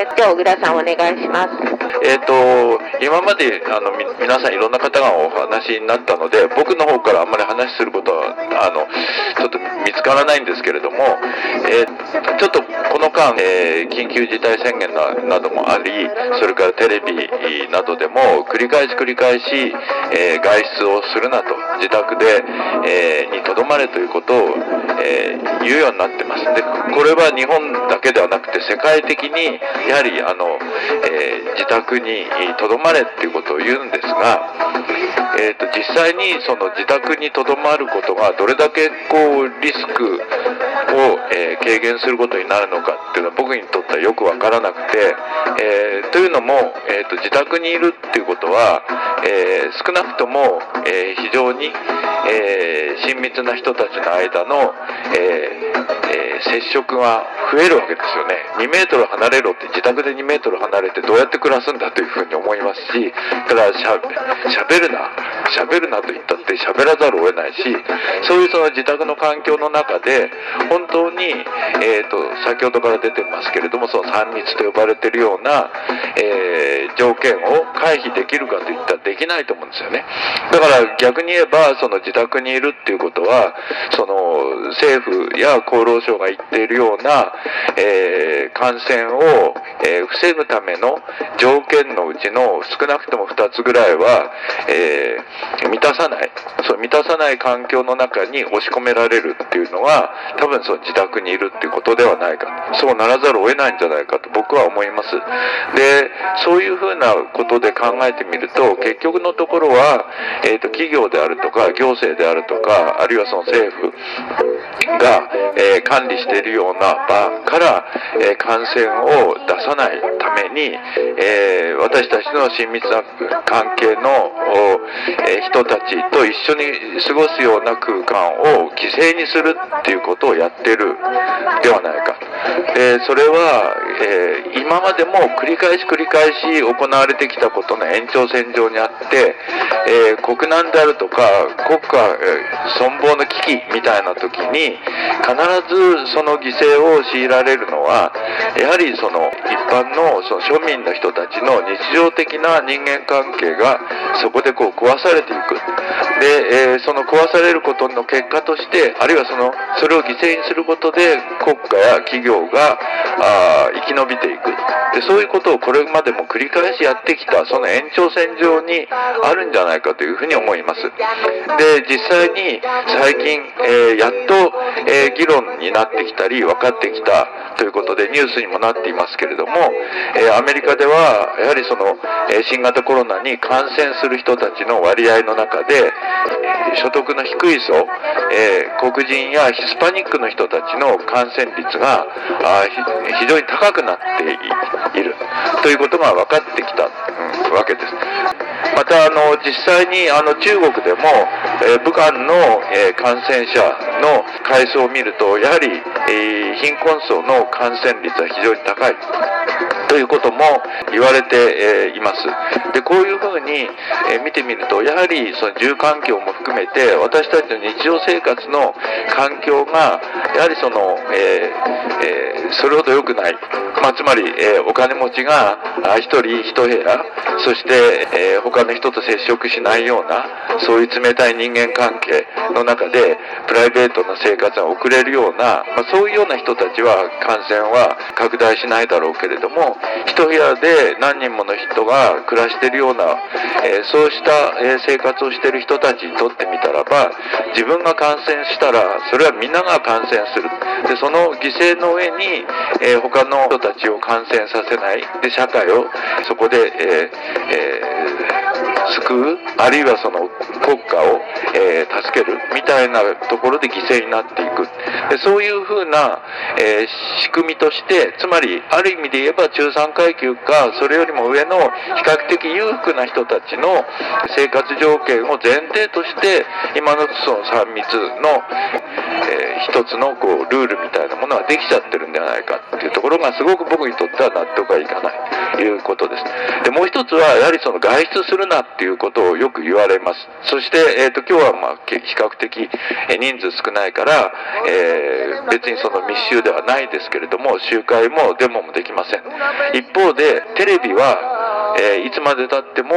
[SPEAKER 2] えでは、小倉さんお願いします。
[SPEAKER 8] えー、と今まであの皆さんいろんな方がお話になったので僕の方からあんまり話することはあのちょっと見つからないんですけれども、えーちょっとこの間、えー緊急事態宣言などもありそれからテレビなどでも繰り返し繰り返し、えー外出をするなと自宅で、えにとどまれということを、え言うようになってますでこれは日本だけではなくて世界的にやはりあの、えー自宅にとどまれっていうことを言うんですが、えー、と実際にその自宅にとどまることがどれだけこうリスクを、えー軽減することになるのかっていうのは僕にとってはよくわからなくて、えーというのも、えー、と自宅にいるっていうことは、えー少なくとも、えー非常に、えー親密な人たちの間の、えーえー接触が増えるわけですよね。2メートル離れろって自宅で2メートル離れてどうやって暮らすんだというふうに思いますしただしゃべるなしゃべるなと言ったって喋らざるを得ないしそういうその自宅の環境の中で本当に、えー、と先ほどから出てますけれどもその3密と呼ばれているような、えー条件を回避できるかといったらできないと思うんですよね。だから逆に言えばその自宅にいるっていうことはその政府や厚労省が言っているような、えー感染を、えー防ぐための条件のうちの少なくとも2つぐらいは、えー満たさない。そう満たさない環境の中に押し込められるっていうのは多分その自宅にいるっていうことではないかそうならざるを得ないんじゃないかと僕は思います。でそういうふうなことで考えてみると結結局のところは、えーと、企業であるとか行政であるとかあるいはその政府が、えー、管理しているような場から、えー、感染を出さないために、えー、私たちの親密な関係の、え人たちと一緒に過ごすような空間を犠牲にするっていうことをやってるではないか。えそれは、え今までも繰り返し繰り返し行われてきたことの延長線上にあって、え国難であるとか国家、存亡の危機みたいな時に必ずその犠牲を強いられるのはやはりその一般のその庶民の人たちの日常的な人間関係がそこでこう壊されていく。で、えー、その壊されることの結果としてあるいはそのそれを犠牲にすることで国家や企業があ生き延びていく。でそういうことをこれまでも繰り返しやってきたその延長線上にあるんじゃないかというふうに思いますで実際に最近、えー、やっと、えー、議論になってきたり分かってきたということでニュースにもなっていますけれども、えアメリカではやはりその、え新型コロナに感染する人たちの割合の中で所得の低い層、え黒人やヒスパニックの人たちの感染率があ非常に高くなっているということが分かってきた、うん、わけです。またあの実際にあの中国でも、え、武漢の、え、感染者の階層を見るとやはり、え、貧困層の感染率は非常に高いということも言われて、います。で、こういうふうに、え見てみると、やはりその住環境も含めて、私たちの日常生活の環境が、やはりその、えーえー、それほど良くない。まあ、つまり、えお金持ちが1人1部屋、そして、え他の人と接触しないような、そういう冷たい人間関係の中で、プライベートな生活が送れるような、まあ、そういうような人たちは感染は拡大しないだろうけれども、一部屋で何人もの人が暮らしてるような、えー、そうした、え生活をしてる人たちにとってみたらば自分が感染したらそれはみんなが感染する。でその犠牲の上に、えー、他の人たちを感染させない。で社会をそこで、えーえー、救うあるいはその国家を、えー、助けるみたいなところで犠牲になっていくでそういうふうな、えー、仕組みとしてつまりある意味で言えば中産階級かそれよりも上の比較的裕福な人たちの生活条件を前提として今のその3密の、えー、一つのこうルールみたいなものはできちゃってるんではないかっていうところがすごく僕にとっては納得がいかないということです。でもう一つはやはりその外出するなっていうことをよく言われます。そして、えーと、今日はまあ比較的え人数少ないから、えー、別にその密集ではないですけれども集会もデモもできません。一方でテレビは、えー、いつまでたっても、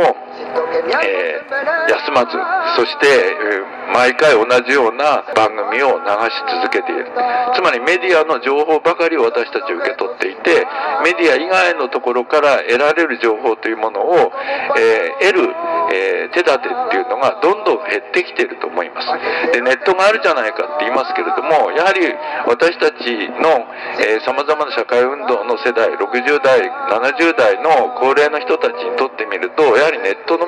[SPEAKER 8] え、休まずそして、え、毎回同じような番組を流し続けているつまりメディアの情報ばかりを私たち受け取っていてメディア以外のところから得られる情報というものを、え、得る、え手立てっていうのがどんどん減ってきていると思います。でネットがあるじゃないかって言いますけれどもやはり私たちのさまざまな社会運動の世代60代70代の高齢の人たちにとってみるとやはりネットの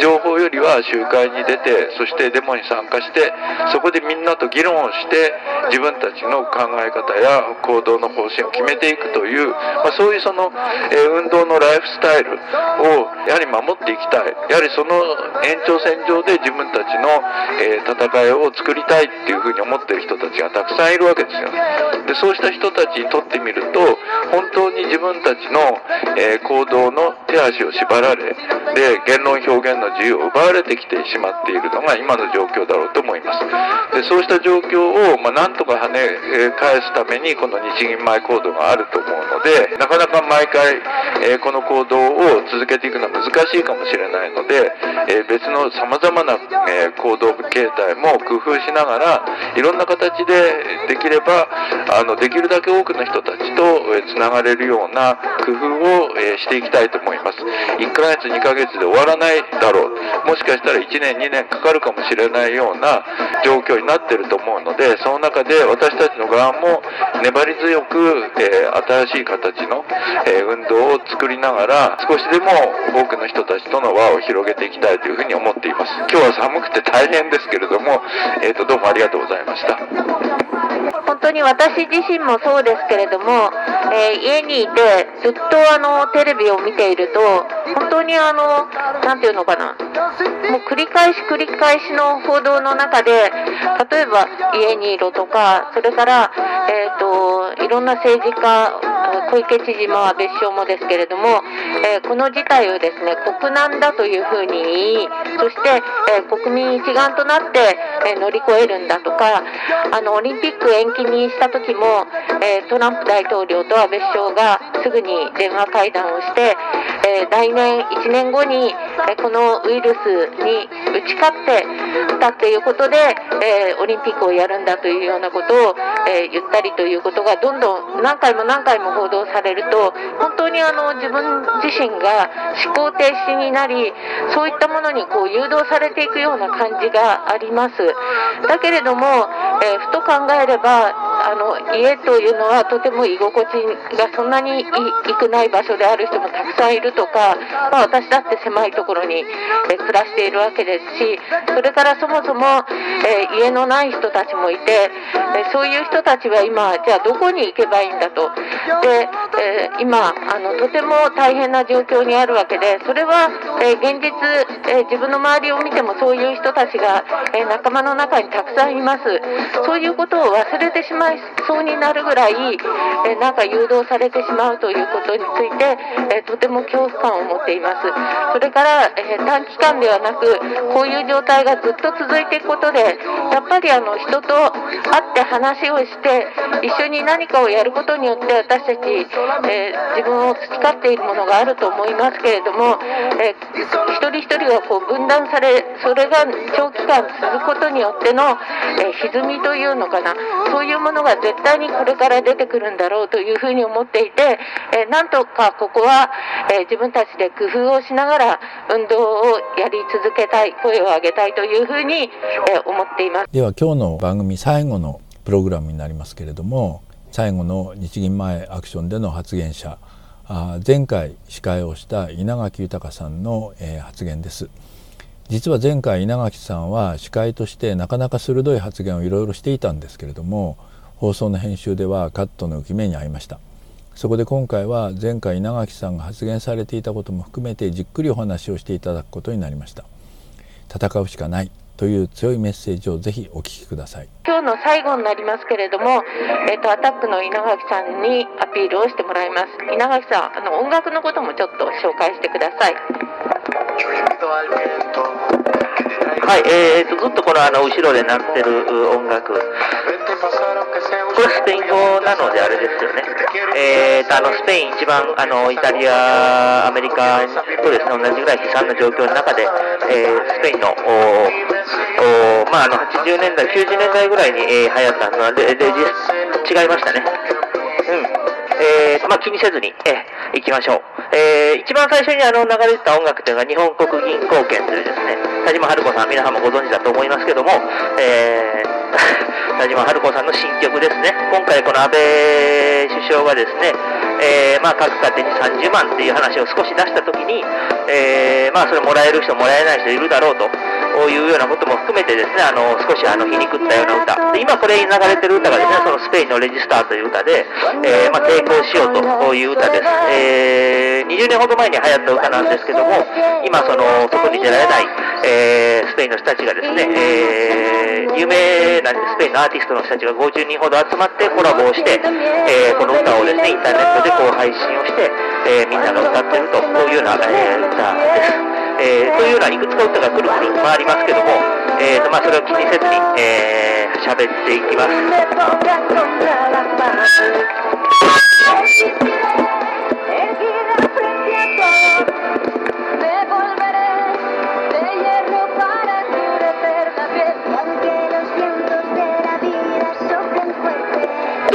[SPEAKER 8] 情報よりは集会に出てそしてデモに参加してそこでみんなと議論をして自分たちの考え方や行動の方針を決めていくという、まあ、そういうその、えー、運動のライフスタイルをやはり守っていきたい。やはりその延長線上で自分たちの、えー、戦いを作りたいっていうふうに思ってる人たちがたくさんいるわけですよ。でそうした人たちにとってみると本当に自分たちの、えー、行動の手足を縛られで言論表現の自由を奪われてきてしまっているのが今の状況だろうと思います。でそうした状況を、まあ、なんとか跳ね返すためにこの日銀前行動があると思うのでなかなか毎回、えー、この行動を続けていくのは難しいかもしれないので、えー、別のさまざまな、えー、行動形態も工夫しながらいろんな形でできればあのできるだけ多くの人たちとつながれるような工夫を、えしていきたいと思います。1ヶ月2ヶ月で終わらないだろう。もしかしたら1年2年かかるかもしれないような、状況になってると思うので、その中で私たちの側も粘り強く、えー、新しい形の、えー、運動を作りながら、少しでも多くの人たちとの輪を広げていきたいというふうに思っています。今日は寒くて大変ですけれども、えっ、と、どうもありがとうございました。
[SPEAKER 2] 本当に私自身もそうですけれども、えー、家にいてずっとあのテレビを見ていると、本当にあの、なんていうのかな、もう繰り返し繰り返しの報道の中で、例えば家にいろとか、それから、えーと、いろんな政治家、小池知事も安倍首相もですけれども、えー、この事態をですね国難だというふうに言い、そして、えー、国民一丸となって、え、乗り越えるんだとか、あのオリンピック延期にした時も、えトランプ大統領と安倍首相がすぐに電話会談をして、え来年1年後に、えこのウイルスに打ち勝ってたっていうことで、えオリンピックをやるんだというようなことを、え言ったりということがどんどん何回も何回も報道されると本当にあの自分自身が思考停止になりそういったものにこう誘導されていくような感じがあります。だけれども、え、ふと考えればあの家というのはとても居心地がそんなに良くない場所である人もたくさんいるとか、まあ、私だって狭いところに、え暮らしているわけですしそれからそもそも、え家のない人たちもいて、えそういう人たちは今じゃあどこに行けばいいんだと。で、え今あのとても大変な状況にあるわけでそれは、え現実、え自分の周りを見てもそういう人たちが、え仲間の中にたくさんいます。そういうことを忘れてしまいそうになるぐらい、えなんか誘導されてしまうということについて、えとても恐怖感を持っています。それから、え短期間ではなく、こういう状態がずっと続いていくことで、やっぱりあの人と会って話をして、一緒に何かをやることによって私たち、え自分を培っているものがあると思いますけれども、え一人一人がこう分断され、それが長期間続くことによっての、え歪みというのかな、そういうものが絶対にこれから出てくるんだろうというふうに思っていて、えなんとかここは、え自分たちで工夫をしながら運動をやり続けたい声を上げたいというふうに、え思っています
[SPEAKER 1] では今日の番組最後のプログラムになりますけれども最後の日銀前アクションでの発言者あ前回司会をした稲垣豊さんの、えー、発言です。実は前回稲垣さんは司会としてなかなか鋭い発言をいろいろしていたんですけれども放送の編集ではカットの浮き目に遭いましたそこで今回は前回稲垣さんが発言されていたことも含めてじっくりお話をしていただくことになりました。戦うしかないという強いメッセージをぜひお聞きください。
[SPEAKER 2] 今日の最後になりますけれども、えーと、アタックの稲垣さんにアピールをしてもらいます。稲垣さんあの音楽のこともちょっと紹介してください。
[SPEAKER 9] はい、えーと、ずっとこのあの後ろで鳴ってる音楽、これスペイン語なのであれですよね。えーと、あのスペイン一番あのイタリア、アメリカとですね、同じぐらい悲惨な状況の中で、えー、スペインの、おおまあ、あの80年代、90年代ぐらいに、えー、流行ったのはレレジ、違いましたね。うん。えー、まあ、気にせずに、えー、行きましょう。えー、一番最初にあの流れてた音楽というのが日本国銀行券というですね、田島春子さん、皆さんもご存知だと思いますけども、えー、田島春子さんの新曲ですね。今回この安倍首相がですね、えー、まあ各家庭に30万っていう話を少し出したときに、えー、まあそれもらえる人もらえない人いるだろうと。いうようなことも含めてですね、あの、少しあの、皮肉ったような歌。で、今これに流れてる歌がですね、そのスペインのレジスターという歌で、えー、まあ、抵抗しようという歌です。え、20年ほど前に流行った歌なんですけども、今その、外に出られない、え、スペインの人たちがですね、え、有名スペインのアーティストの人たちが50人ほど集まってコラボをして、えー、この歌をですね、インターネットでこう配信をして、えー、みんなが歌ってると、こういうような、えー、歌です。えー、そういうようないくつか歌がくるくる回りますけども、えーまあ、それを気にせずに、えー、喋っていきます。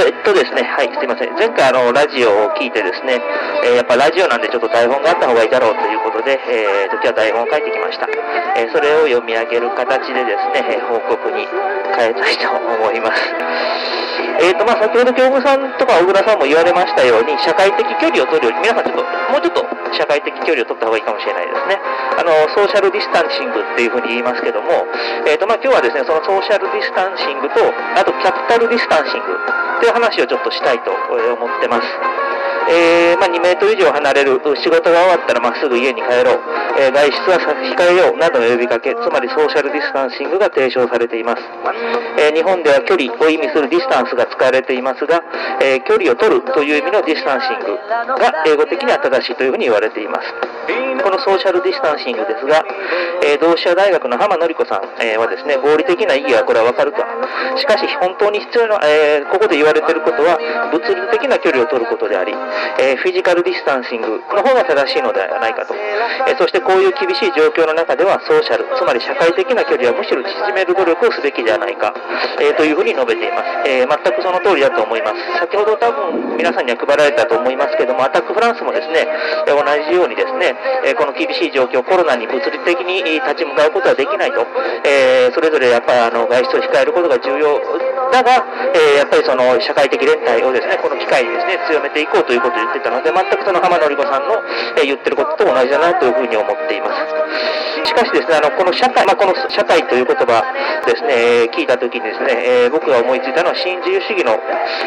[SPEAKER 9] えっとですね、はい、すいません。前回あの、ラジオを聞いてですね、えーやっぱラジオなんでちょっと台本があった方がいいだろうということで、えー、時は台本を書いてきました。えーそれを読み上げる形でですね、えー報告に変えたいと思います。えーと、まあ先ほど京子さんとか小倉さんも言われましたように、社会的距離を取るように、皆さんちょっと、もうちょっと社会的距離を取った方がいいかもしれないですね。あの、ソーシャルディスタンシングっていうふうに言いますけども、えーと、まあ今日はですね、そのソーシャルディスタンシングと、あとキャピタルディスタンシングっていう話をちょっとしたいと思ってます。えーまあ、2メートル以上離れる、仕事が終わったらまっすぐ家に帰ろう、えー外出は控えようなどの呼びかけ、つまりソーシャルディスタンシングが提唱されています。えー日本では距離を意味するディスタンスが使われていますが、えー距離を取るという意味のディスタンシングが英語的には正しいというふうに言われています。このソーシャルディスタンシングですが、えー同志社大学の浜矩子さん、えはですね、合理的な意義はこれはわかると。しかし本当に必要な、えーここで言われていることは、物理的な距離を取ることであり、えーフィジカルディスタンシングの方が正しいのではないかと。えーそしてこういう厳しい状況の中では、ソーシャル、つまり社会的な距離はむしろ縮める努力をすべきではないか、えーというふうに述べています。え全くその通りだと思います。先ほど多分皆さんには配られたと思いますけども、 ATTAC France もですね、え同じようにですね、えこの厳しい状況、コロナに物理的に立ち向かうことはできないと、えそれぞれやっぱあの外出を控えることが重要だが、えやっぱりその社会的連帯をですね、この機会にですね、強めていこうということを言ってたので、全くその浜典子さんの、えー言ってることと同じだなというふうに思っています。しかしですね、あの、この社会、まあ、この社会という言葉ですね、えー聞いたときにですね、えー僕が思いついたのは新自由主義の、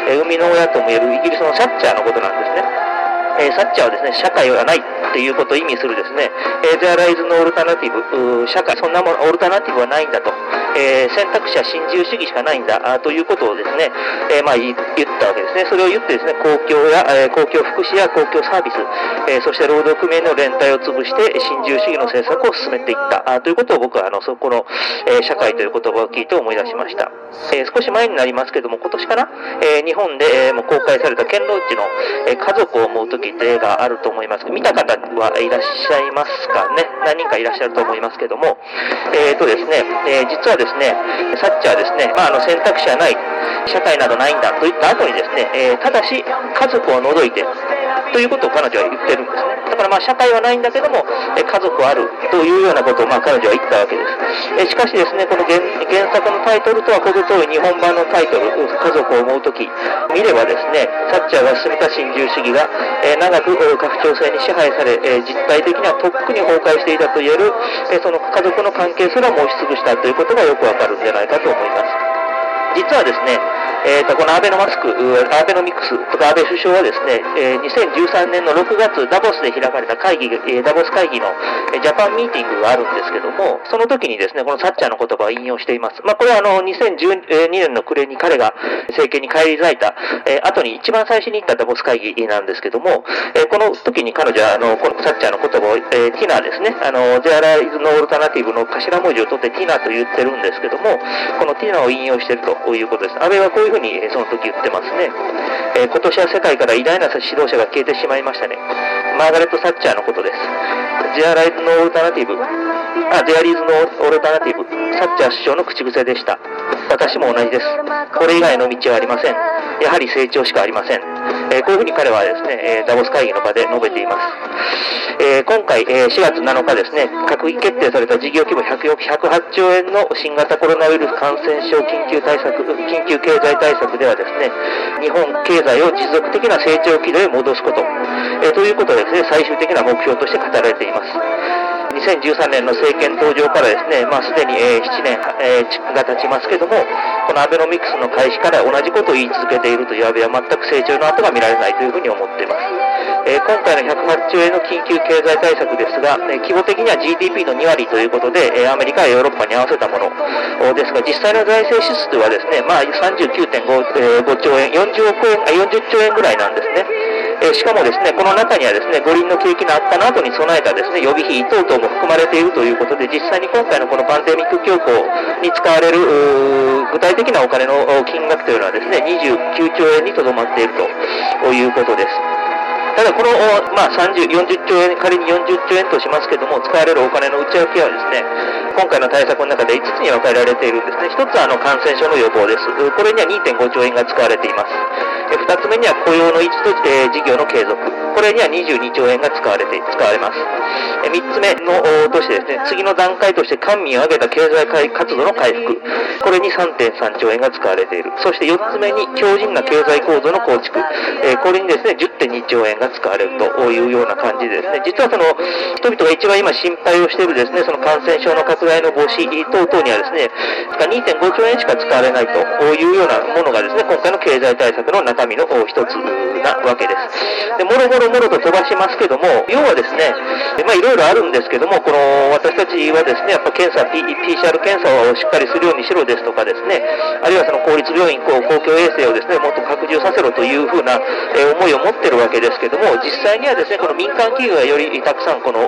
[SPEAKER 9] えー生みの親とも言えるイギリスのサッチャーのことなんですね。えサッチャーはですね、社会はないっていうことを意味するですね、えー There is no alternative 社会、そんなもの、オルタナティブはないんだと、えー選択肢は新自由主義しかないんだということをですね、えーまあ言ったわけですね。それを言ってですね、公共や、えー公共福祉や公共サービス、えそして労働組合の連帯を潰して新自由主義の政策を進めていったということを僕はあのそこの、え社会という言葉を聞いて思い出しました。えー少し前になりますけども、今年かな、えー日本で、えーもう公開された堅牢地の、え家族を思う時って映画あると思います。見た方はいらっしゃいますかね？何人かいらっしゃると思いますけども、えーとですね、え実はですね、サッチャーはですね、まあ、あの選択肢はない、社会などないんだと言った後にですね、えただし家族を除いてということを彼女は言ってるんですね。だからまあ社会はないんだけども、え家族はあるというようなことをまあ彼女は言ったわけです。えしかしですね、この原原作のタイトルとは程遠い日本版のタイトル、家族を思うとき、見ればですね、サッチャーが進めた新自由主義が、え長く拡張性に支配され、え実体的にはとっくに崩壊していたと言える、えその家族の関係すらも押しつぶしたということがよくわかるんじゃないかと思います。実はですね、えーとこのアベノマスク、アベノミクスとか安倍首相はですね、え2013年の6月、ダボスで開かれた会議、えダボス会議のジャパンミーティングがあるんですけども、その時にですね、このサッチャーの言葉を引用しています。まあ、これはあの、2012年の暮れに彼が政権に返り咲いた、え後に一番最初に行ったダボス会議なんですけども、えこの時に彼女はあの、このサッチャーの言葉を、えティナーですね、あの、There is no alternative の頭文字を取ってティナーと言ってるんですけども、このティナーを引用しているということです。安倍はこういうふうにえその時言ってますね。えー今年は世界から偉大な指導者が消えてしまいましたね。マーガレット・サッチャーのことです。There is no alternative. あ、There is no alternative. サッチャー首相の口癖でした。私も同じです。これ以外の道はありません。やはり成長しかありません。えーこういうふうに彼はですね、えーダボス会議の場で述べています。えー今回、えー4月7日ですね、閣議決定された事業規模108兆円の新型コロナウイルス感染症緊急対策、緊急経済対策ではですね、日本経済を持続的な成長軌道へ戻すこと、えということがで、最終的な目標として語られています。2013年の政権登場からですね、まあ、すでに、え7年、えが経ちますけども、このアベノミクスの開始から同じことを言い続けているという安倍は全く成長の跡が見られないというふうに思っています。え今回の108兆円の緊急経済対策ですが、え規模的には GDP の2割ということで、えアメリカやヨーロッパに合わせたものですが、実際の財政支出はですね、まあ、39.5、えー兆円、40億円、あ40兆円ぐらいなんですね。えしかもですね、この中にはですね、五輪の景気の悪化の後に備えたですね、予備費等々も含まれているということで、実際に今回のこのパンデミック恐慌に使われる、具体的なお金の金額というのはですね、29兆円にとどまっているということです。ただこの、まあ、30、40兆円、仮に40兆円としますけども、使われるお金の内訳はですね、今回の対策の中で5つに分けられているんですね。1つはあの感染症の予防です。これには2.5兆円が使われています。2つ目には雇用の維持と、えー、事業の継続。これには22兆円が使われて、使われます。3つ目のとしてですね、次の段階として官民を挙げた経済活動の回復。これに3.3兆円が使われている。そして4つ目に強靭な経済構造の構築。えー、これにですね、10.2兆円が使われるというような感じですね、実はその人々が一番今心配をしているですね、その感染症の拡大の防止等々にはですね、2.5兆円しか使われないというようなものがですね、今回の経済対策の中身の一つなわけです。で、もろもろもろと飛ばしますけども、要はですね、まあいろいろあるんですけども、この私たちはですね、やっぱ検査、P、PCR 検査をしっかりするようにしろですとかですね、あるいはその公立病院、公共衛生をですね、もっと拡充させろというふうな、思いを持ってるわけですけども、実際にはですね、この民間企業がよりたくさんこの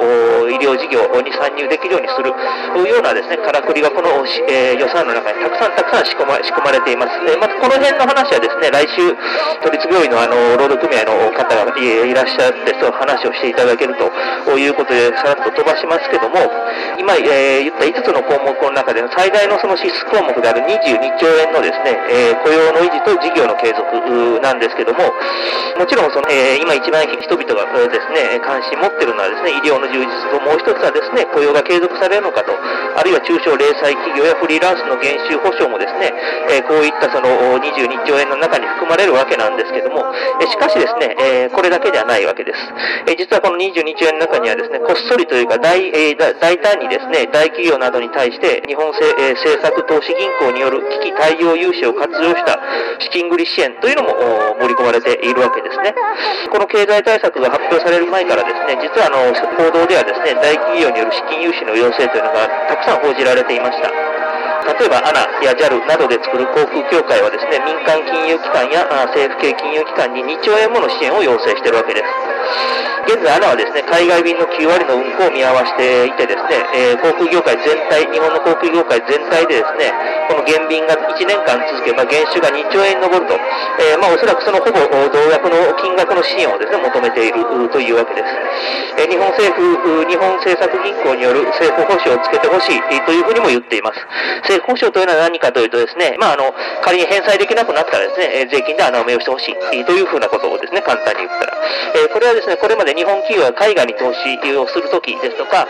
[SPEAKER 9] 医療事業に参入できるようにするようなですね、からくりがこの、えー、予算の中にたくさんたくさん仕込ま仕込まれています。えー、またこの辺の話はですね、来週、都立病院のあの労働組合の方がいらっしゃって、そう話をしていただけるということで、さらっと飛ばしますけども、今、えー、言った5つの項目の中での最大のその支出項目である22兆円のですね、えー、雇用の維持と事業の継続なんですけども、もちろんその、えー、今一番人々がですね、関心持ってるのはですね、医療の充実ともう一つはですね、雇用が継続されるのかと、あるいは中小零細企業やフリーランスの減収保障もですね、こういったその22兆円の中に含まれるわけなんですけども、しかしですね、これだけではないわけです。実はこの22兆円の中にはですね、こっそりというか大、大胆にですね、大企業などに対して日本政,、政策投資銀行による危機対応融資を活用した資金繰り支援というのも盛り込まれているわけですね。この経済対策が発表される前からですね、実はあの報道ではですね、大企業による資金融資の要請というのがたくさん報じられていました。例えば ANA や JAL などで作る航空協会はですね、民間金融機関や政府系金融機関に2兆円もの支援を要請しているわけです。現在 ANA はですね、海外便の9割の運航を見合わせていてですね、えー、航空業界全体、日本の航空業界全体でですね、この減便が1年間続けば減収が2兆円に上ると、えー、まあおそらくそのほぼ同額の金額の支援をですね、求めているというわけです。えー、日本政府、日本政策銀行による政府保証をつけてほしいというふうにも言っています。政府保証というのは何かというとですね、まああの、仮に返済できなくなったらですね、税金で穴埋めをしてほしいというふうなことをですね、簡単に言ったら。え、これはですね、これまで日本企業が海外に投資をするときですとか、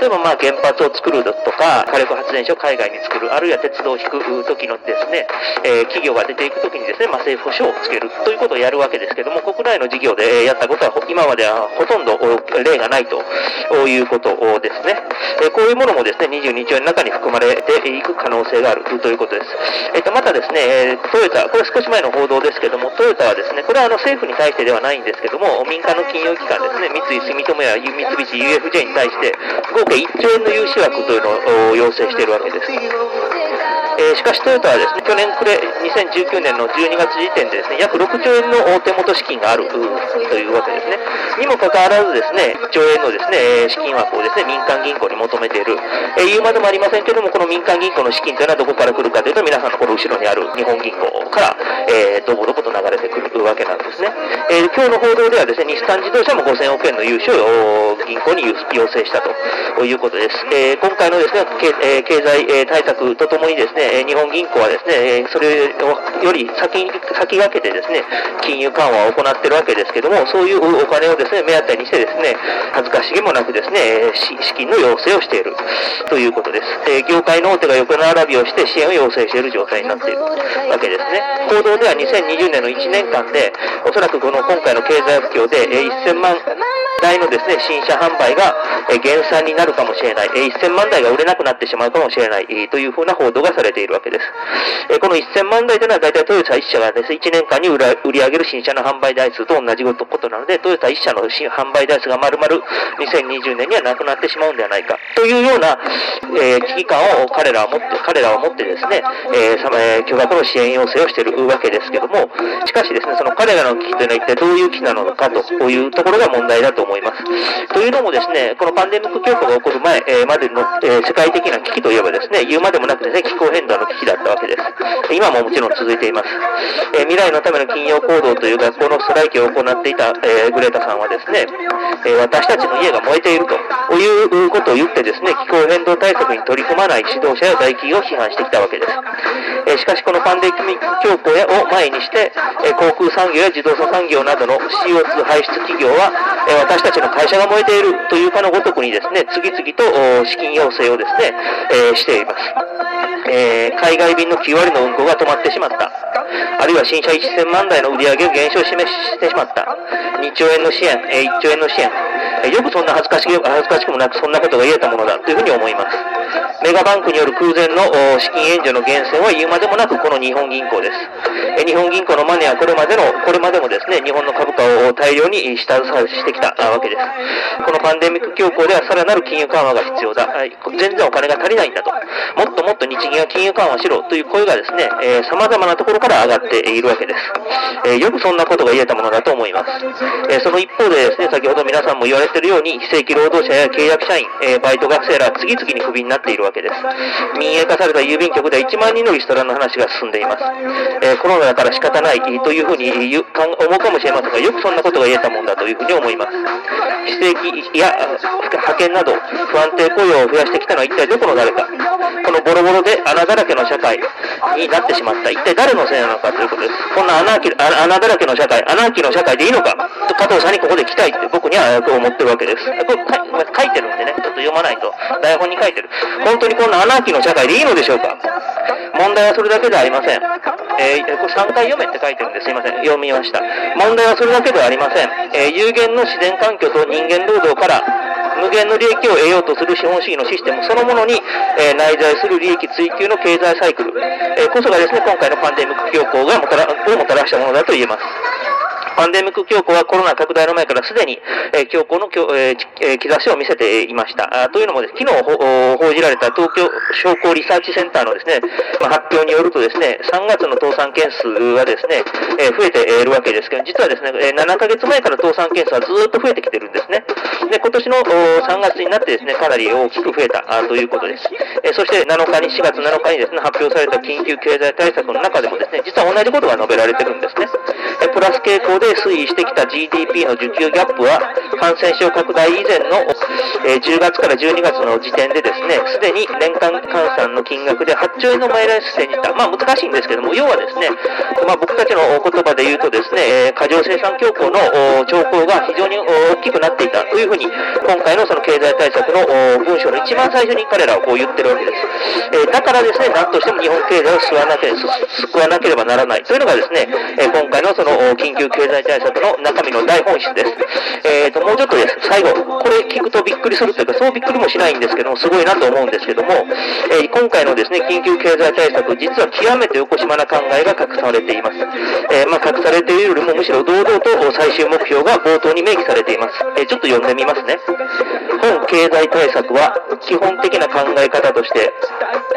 [SPEAKER 9] 例えばまあ原発を作るとか、火力発電所を海外に作る、あるいは鉄道を引く時のですね、えー、企業が出ていくときにですね、まあ、政府保証をつけるということをやるわけですけども、国内の事業でやったことは今まではほとんど例がないということですね。えー、こういうものもですね、22兆円の中に含まれていく可能性があるということです。えっ、ー、と、またですね、トヨタ、これ少し前の報道ですけども、トヨタはですね、これはあの政府に対してではないんですけども、民間の金融機関ですね、三井住友や三菱 UFJ に対して合計1兆円の融資枠というのを要請しているわけです。えー、しかしトヨタはですね、去年暮れ、2019年の12月時点でですね、約6兆円の手元資金があるというわけですね。にもかかわらずですね、1兆円のですね、資金枠をですね、民間銀行に求めている。えー、言うまでもありませんけれども、この民間銀行の資金というのはどこから来るかというと、皆さんのこの後ろにある日本銀行から、えー、どこどこと流れてくるわけなんですね。えー、今日の報道ではですね、日産自動車も5000億円の融資を銀行に要請したということです。えー、今回のですね、経済対策とともにですね、え日本銀行はですね、それより先先駆けてですね、金融緩和を行っているわけですけども、そういうお金をですね、目当てにしてですね、恥ずかしげもなくですね、資金の要請をしている。ということです。え業界の大手が横並びをして支援を要請している状態になっている。わけですね。報道では2020年の1年間で、おそらくこの今回の経済不況で1000万台のですね、新車販売が減産になるかもしれない、1000万台が売れなくなってしまうかもしれない。というふうな報道がされてているわけです。えこの1000万台というのは大体トヨタ1社がです、ね、1年間に売り上げる新車の販売台数と同じことなので、トヨタ1社の販売台数が丸々2020年にはなくなってしまうんではないかというような、え、危機感を彼らは持って、彼らは持ってですね、えー、巨額の支援要請をしているわけですけども、しかしですね、その彼らの危機というのは一体どういう危機なのかというところが問題だと思います。というのもですね、このパンデミック恐慌が起こる前、え、までの、え、世界的な危機といえばですね、言うまでもなくですね、気候変ンドの危機だったわけです。今ももちろん続いています。え未来のための金曜行動という学校のストライキを行っていた、えグレータさんはですね、え私たちの家が燃えているということを言ってですね、気候変動対策に取り組まない指導者や大企を批判してきたわけです。えしかしこのパンデミック強行を前にして、え航空産業や自動車産業などの CO2 排出企業は、え私たちの会社が燃えているというかのごとくにですね、次々と資金要請をですね、えしています。えー、海外便の9割の運航が止まってしまった。あるいは新車1000万台の売り上げを減少示してしまった。2兆円の支援、えー、1兆円の支援、え、よくそんな恥ずかしく恥ずかしくもなくそんなことが言えたものだというふうに思います。メガバンクによる空前の資金援助の源泉は言うまでもなくこの日本銀行です。え日本銀行のマネーはこれまでの、これまでもですね、日本の株価を大量に下支えしてきたわけです。このパンデミック恐慌ではさらなる金融緩和が必要だ。全然お金が足りないんだと。もっともっと日銀は金緩和しろという声がですね、えー、様々なところから上がっているわけです。えー、よくそんなことが言えたものだと思います。えー、その一方でですね、先ほど皆さんも言われているように、非正規労働者や契約社員、えバイト学生ら次々にクビになっているわけです。民営化された郵便局では1万人のリストラの話が進んでいます。えコロナだから仕方ないというふうに言う思うかもしれませんが、よくそんなことが言えたもんだというふうに思います。非正規や派遣など不安定雇用を増やしてきたのは一体どこの誰か。このボロボロで穴だらけの社会になってしまった。一体誰のせいなのかということです。こんな穴穴だらけの社会、穴あきの社会でいいのかと加藤さんにここで来たいって僕には思ってるわけです。これ書いてるんでね、ちょっと読まないと。台本に書いてる。本当にこんな穴あきの社会でいいのでしょうか？問題はそれだけではありません。えー、これ3回読めって書いてるんですいません。読みました。問題はそれだけではありません。えー、有限の自然環境と人間労働から無限の利益を得ようとする資本主義のシステムそのものに、え、内在する利益追求の経済サイクル、え、こそがですね、今回のパンデミック恐慌がもたらをもたらしたものだと言えます。パンデミック恐慌はコロナ拡大の前からすでに、えー、恐慌の、えー、兆しを見せていました。あというのもです、ね昨日報じられた東京商工リサーチセンターのですね、まあ、発表によるとですね、3月の倒産件数はですね、えー、増えているわけですけど、実はですね、7ヶ月前から倒産件数はずっと増えてきてるんですね。で、今年の3月になってですね、かなり大きく増えたということです。えそして7日に、4月7日にですね、発表された緊急経済対策の中でもですね、実は同じことが述べられてるんですね。えプラス傾向で推移してきた GDP の需給ギャップは、感染症拡大以前の、え10月から12月の時点でですね、すでに年間換算の金額で8兆円の前来数にた。まあ難しいんですけども、要はですね、まあ僕たちの言葉で言うとですね、過剰生産強行の兆候が非常に大きくなっていたというふうに、今回のその経済対策の文書の一番最初に彼らはこう言ってるわけです。えだからですね、なんとしても日本経済を救わなけ救わなければならないというのがですね、え今回のその緊急経済対策の中身の大本質です。えーと、もうちょっとです。最後、これ聞くとびっくりするというか、そうびっくりもしないんですけども、すごいなと思うんですけども、えー、今回のですね、緊急経済対策、実は極めてよこしまな考えが隠されています。えー、まあ、隠されているよりもむしろ堂々と最終目標が冒頭に明記されています。えー、ちょっと読んでみますね。本経済対策は、基本的な考え方として、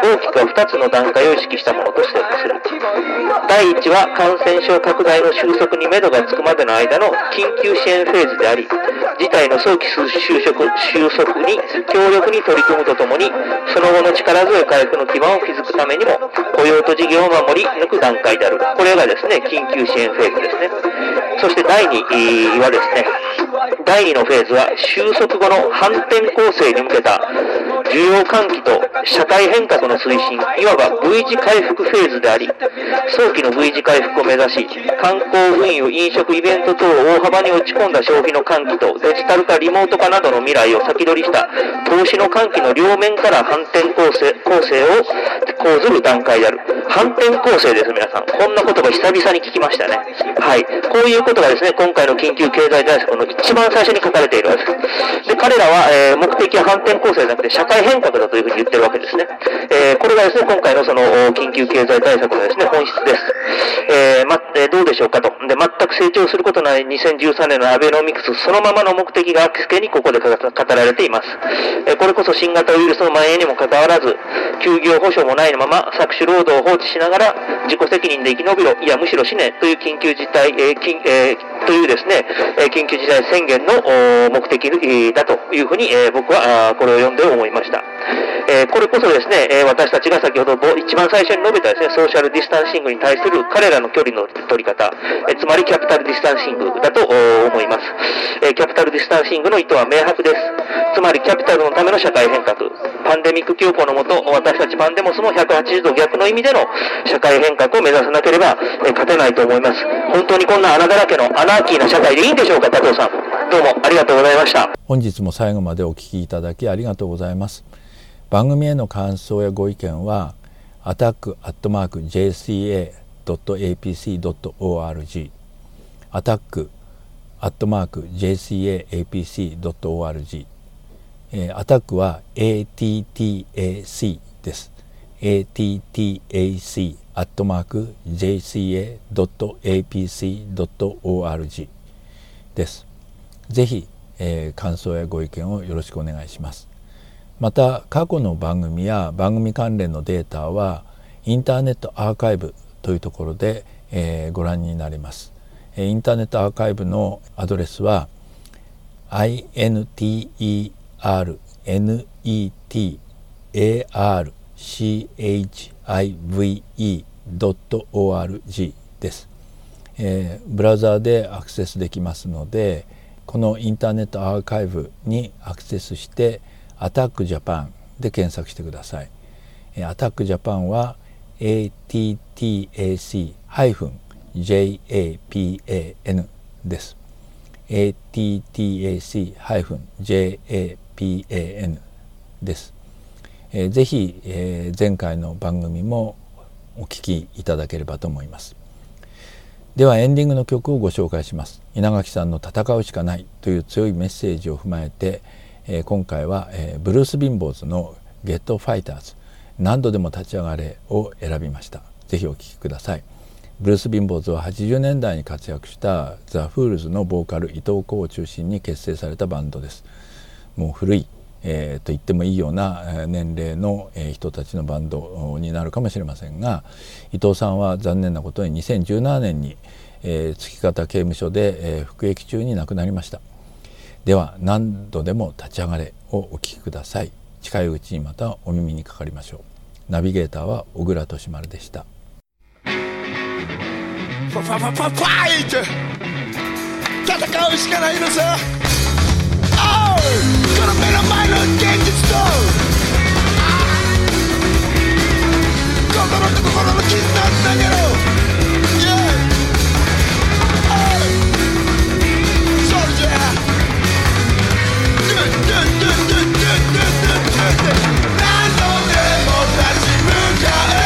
[SPEAKER 9] 大きくは2つの段階を意識したものとしてする。第1は感染症拡大の収束に目処がつくまでの間の緊急支援フェーズであり、事態の早期収束収束に強力に取り組むとともに、その後の力強い回復の基盤を築くためにも、雇用と事業を守り抜く段階である。これがですね、緊急支援フェーズですね。そして第2はですね、第2のフェーズは収束後の反転攻勢に向けた需要喚起と社会変革の推進、いわば V 字回復フェーズであり、早期の V 字回復を目指し、観光運輸、飲食、イベント等を大幅に落ち込んだ消費の喚起とデジタル化、リモート化などの未来を先取りした投資の喚起の両面から反転攻勢構成を講ずる段階である。反転攻勢です、皆さん。こんな言葉久々に聞きましたね。はい。こういうことがですね、今回の緊急経済対策の一番最初に書かれているわけです。で、彼らは、えー、目的は反転攻勢じゃなくて社会変革だというふうに言ってるわけですね。えー、これがですね、今回のその緊急経済対策のですね、本質です。えー、ま、えーどうでしょうかと。で、全く成長することない2013年のアベノミクスそのままの目的が明けにここで語られています。えーこれこそ新型ウイルスの蔓延にもかかわらず、休業保障もないまま搾取労働を放置しながら自己責任で生き延びろ、いやむしろ死ねという緊急事態、えー緊えーというですね、えー緊急事態宣言の目的だというふうに、えー僕はこれを読んで思いますました。えーこれこそですね、え私たちが先ほど一番最初に述べたですね、ソーシャルディスタンシングに対する彼らの距離の取り方、えつまりキャピタルディスタンシングだと思います、えキャピタルディスタンシングの意図は明白です。つまりキャピタルのための社会変革。パンデミック恐慌のもと、私たちパンデモスも180度逆の意味での社会変革を目指さなければ、え勝てないと思います。本当にこんな穴だらけのアナーキーな社会でいいんでしょうか、加藤さん。どうもありがとうございました。
[SPEAKER 1] 本日も最後までお聞きいただきありがとうございます番組への感想やご意見はアタックアットマーク JCA.apc.org アタックアットマーク JCAAPC.org えーアタックは ATTAC です。ATTAC アットマーク JCA.apc.org です。ぜひ、えー感想やご意見をよろしくお願いします。また過去の番組や番組関連のデータはインターネットアーカイブというところで、えーご覧になれます。えーインターネットアーカイブのアドレスは internetarchive.org です、えーブラウザーでアクセスできますのでこのインターネットアーカイブにアクセスして「アタックジャパン」で検索してください。えーアタックジャパンは ATTAC-JAPAN です。ATTAC-JAPAN です。えーぜひ、えー前回の番組もお聞きいただければと思います。ではエンディングの曲をご紹介します稲垣さんの「戦うしかない」という強いメッセージを踏まえて、えー今回は、えーブルース・ビンボーズの「ゲット・ファイターズ何度でも立ち上がれ」を選びました。ぜひお聴きください。ブルース・ビンボーズは80年代に活躍したザ・フールズのボーカル伊藤耕を中心に結成されたバンドです。もう古い、えーと言ってもいいようなえ年齢のえ人たちのバンドになるかもしれませんが伊藤さんは残念なことに2017年に、えー月方刑務所で、えー服役中に亡くなりました。では何度でも立ち上がれをお聞きください。近いうちにまたお耳にかかりましょう。ナビゲーターは小倉俊丸でした。
[SPEAKER 10] ファファファファファイト！戦うしかないのさ！Oh この目の前の現実と！心と心の絆つなげろ！Yeah.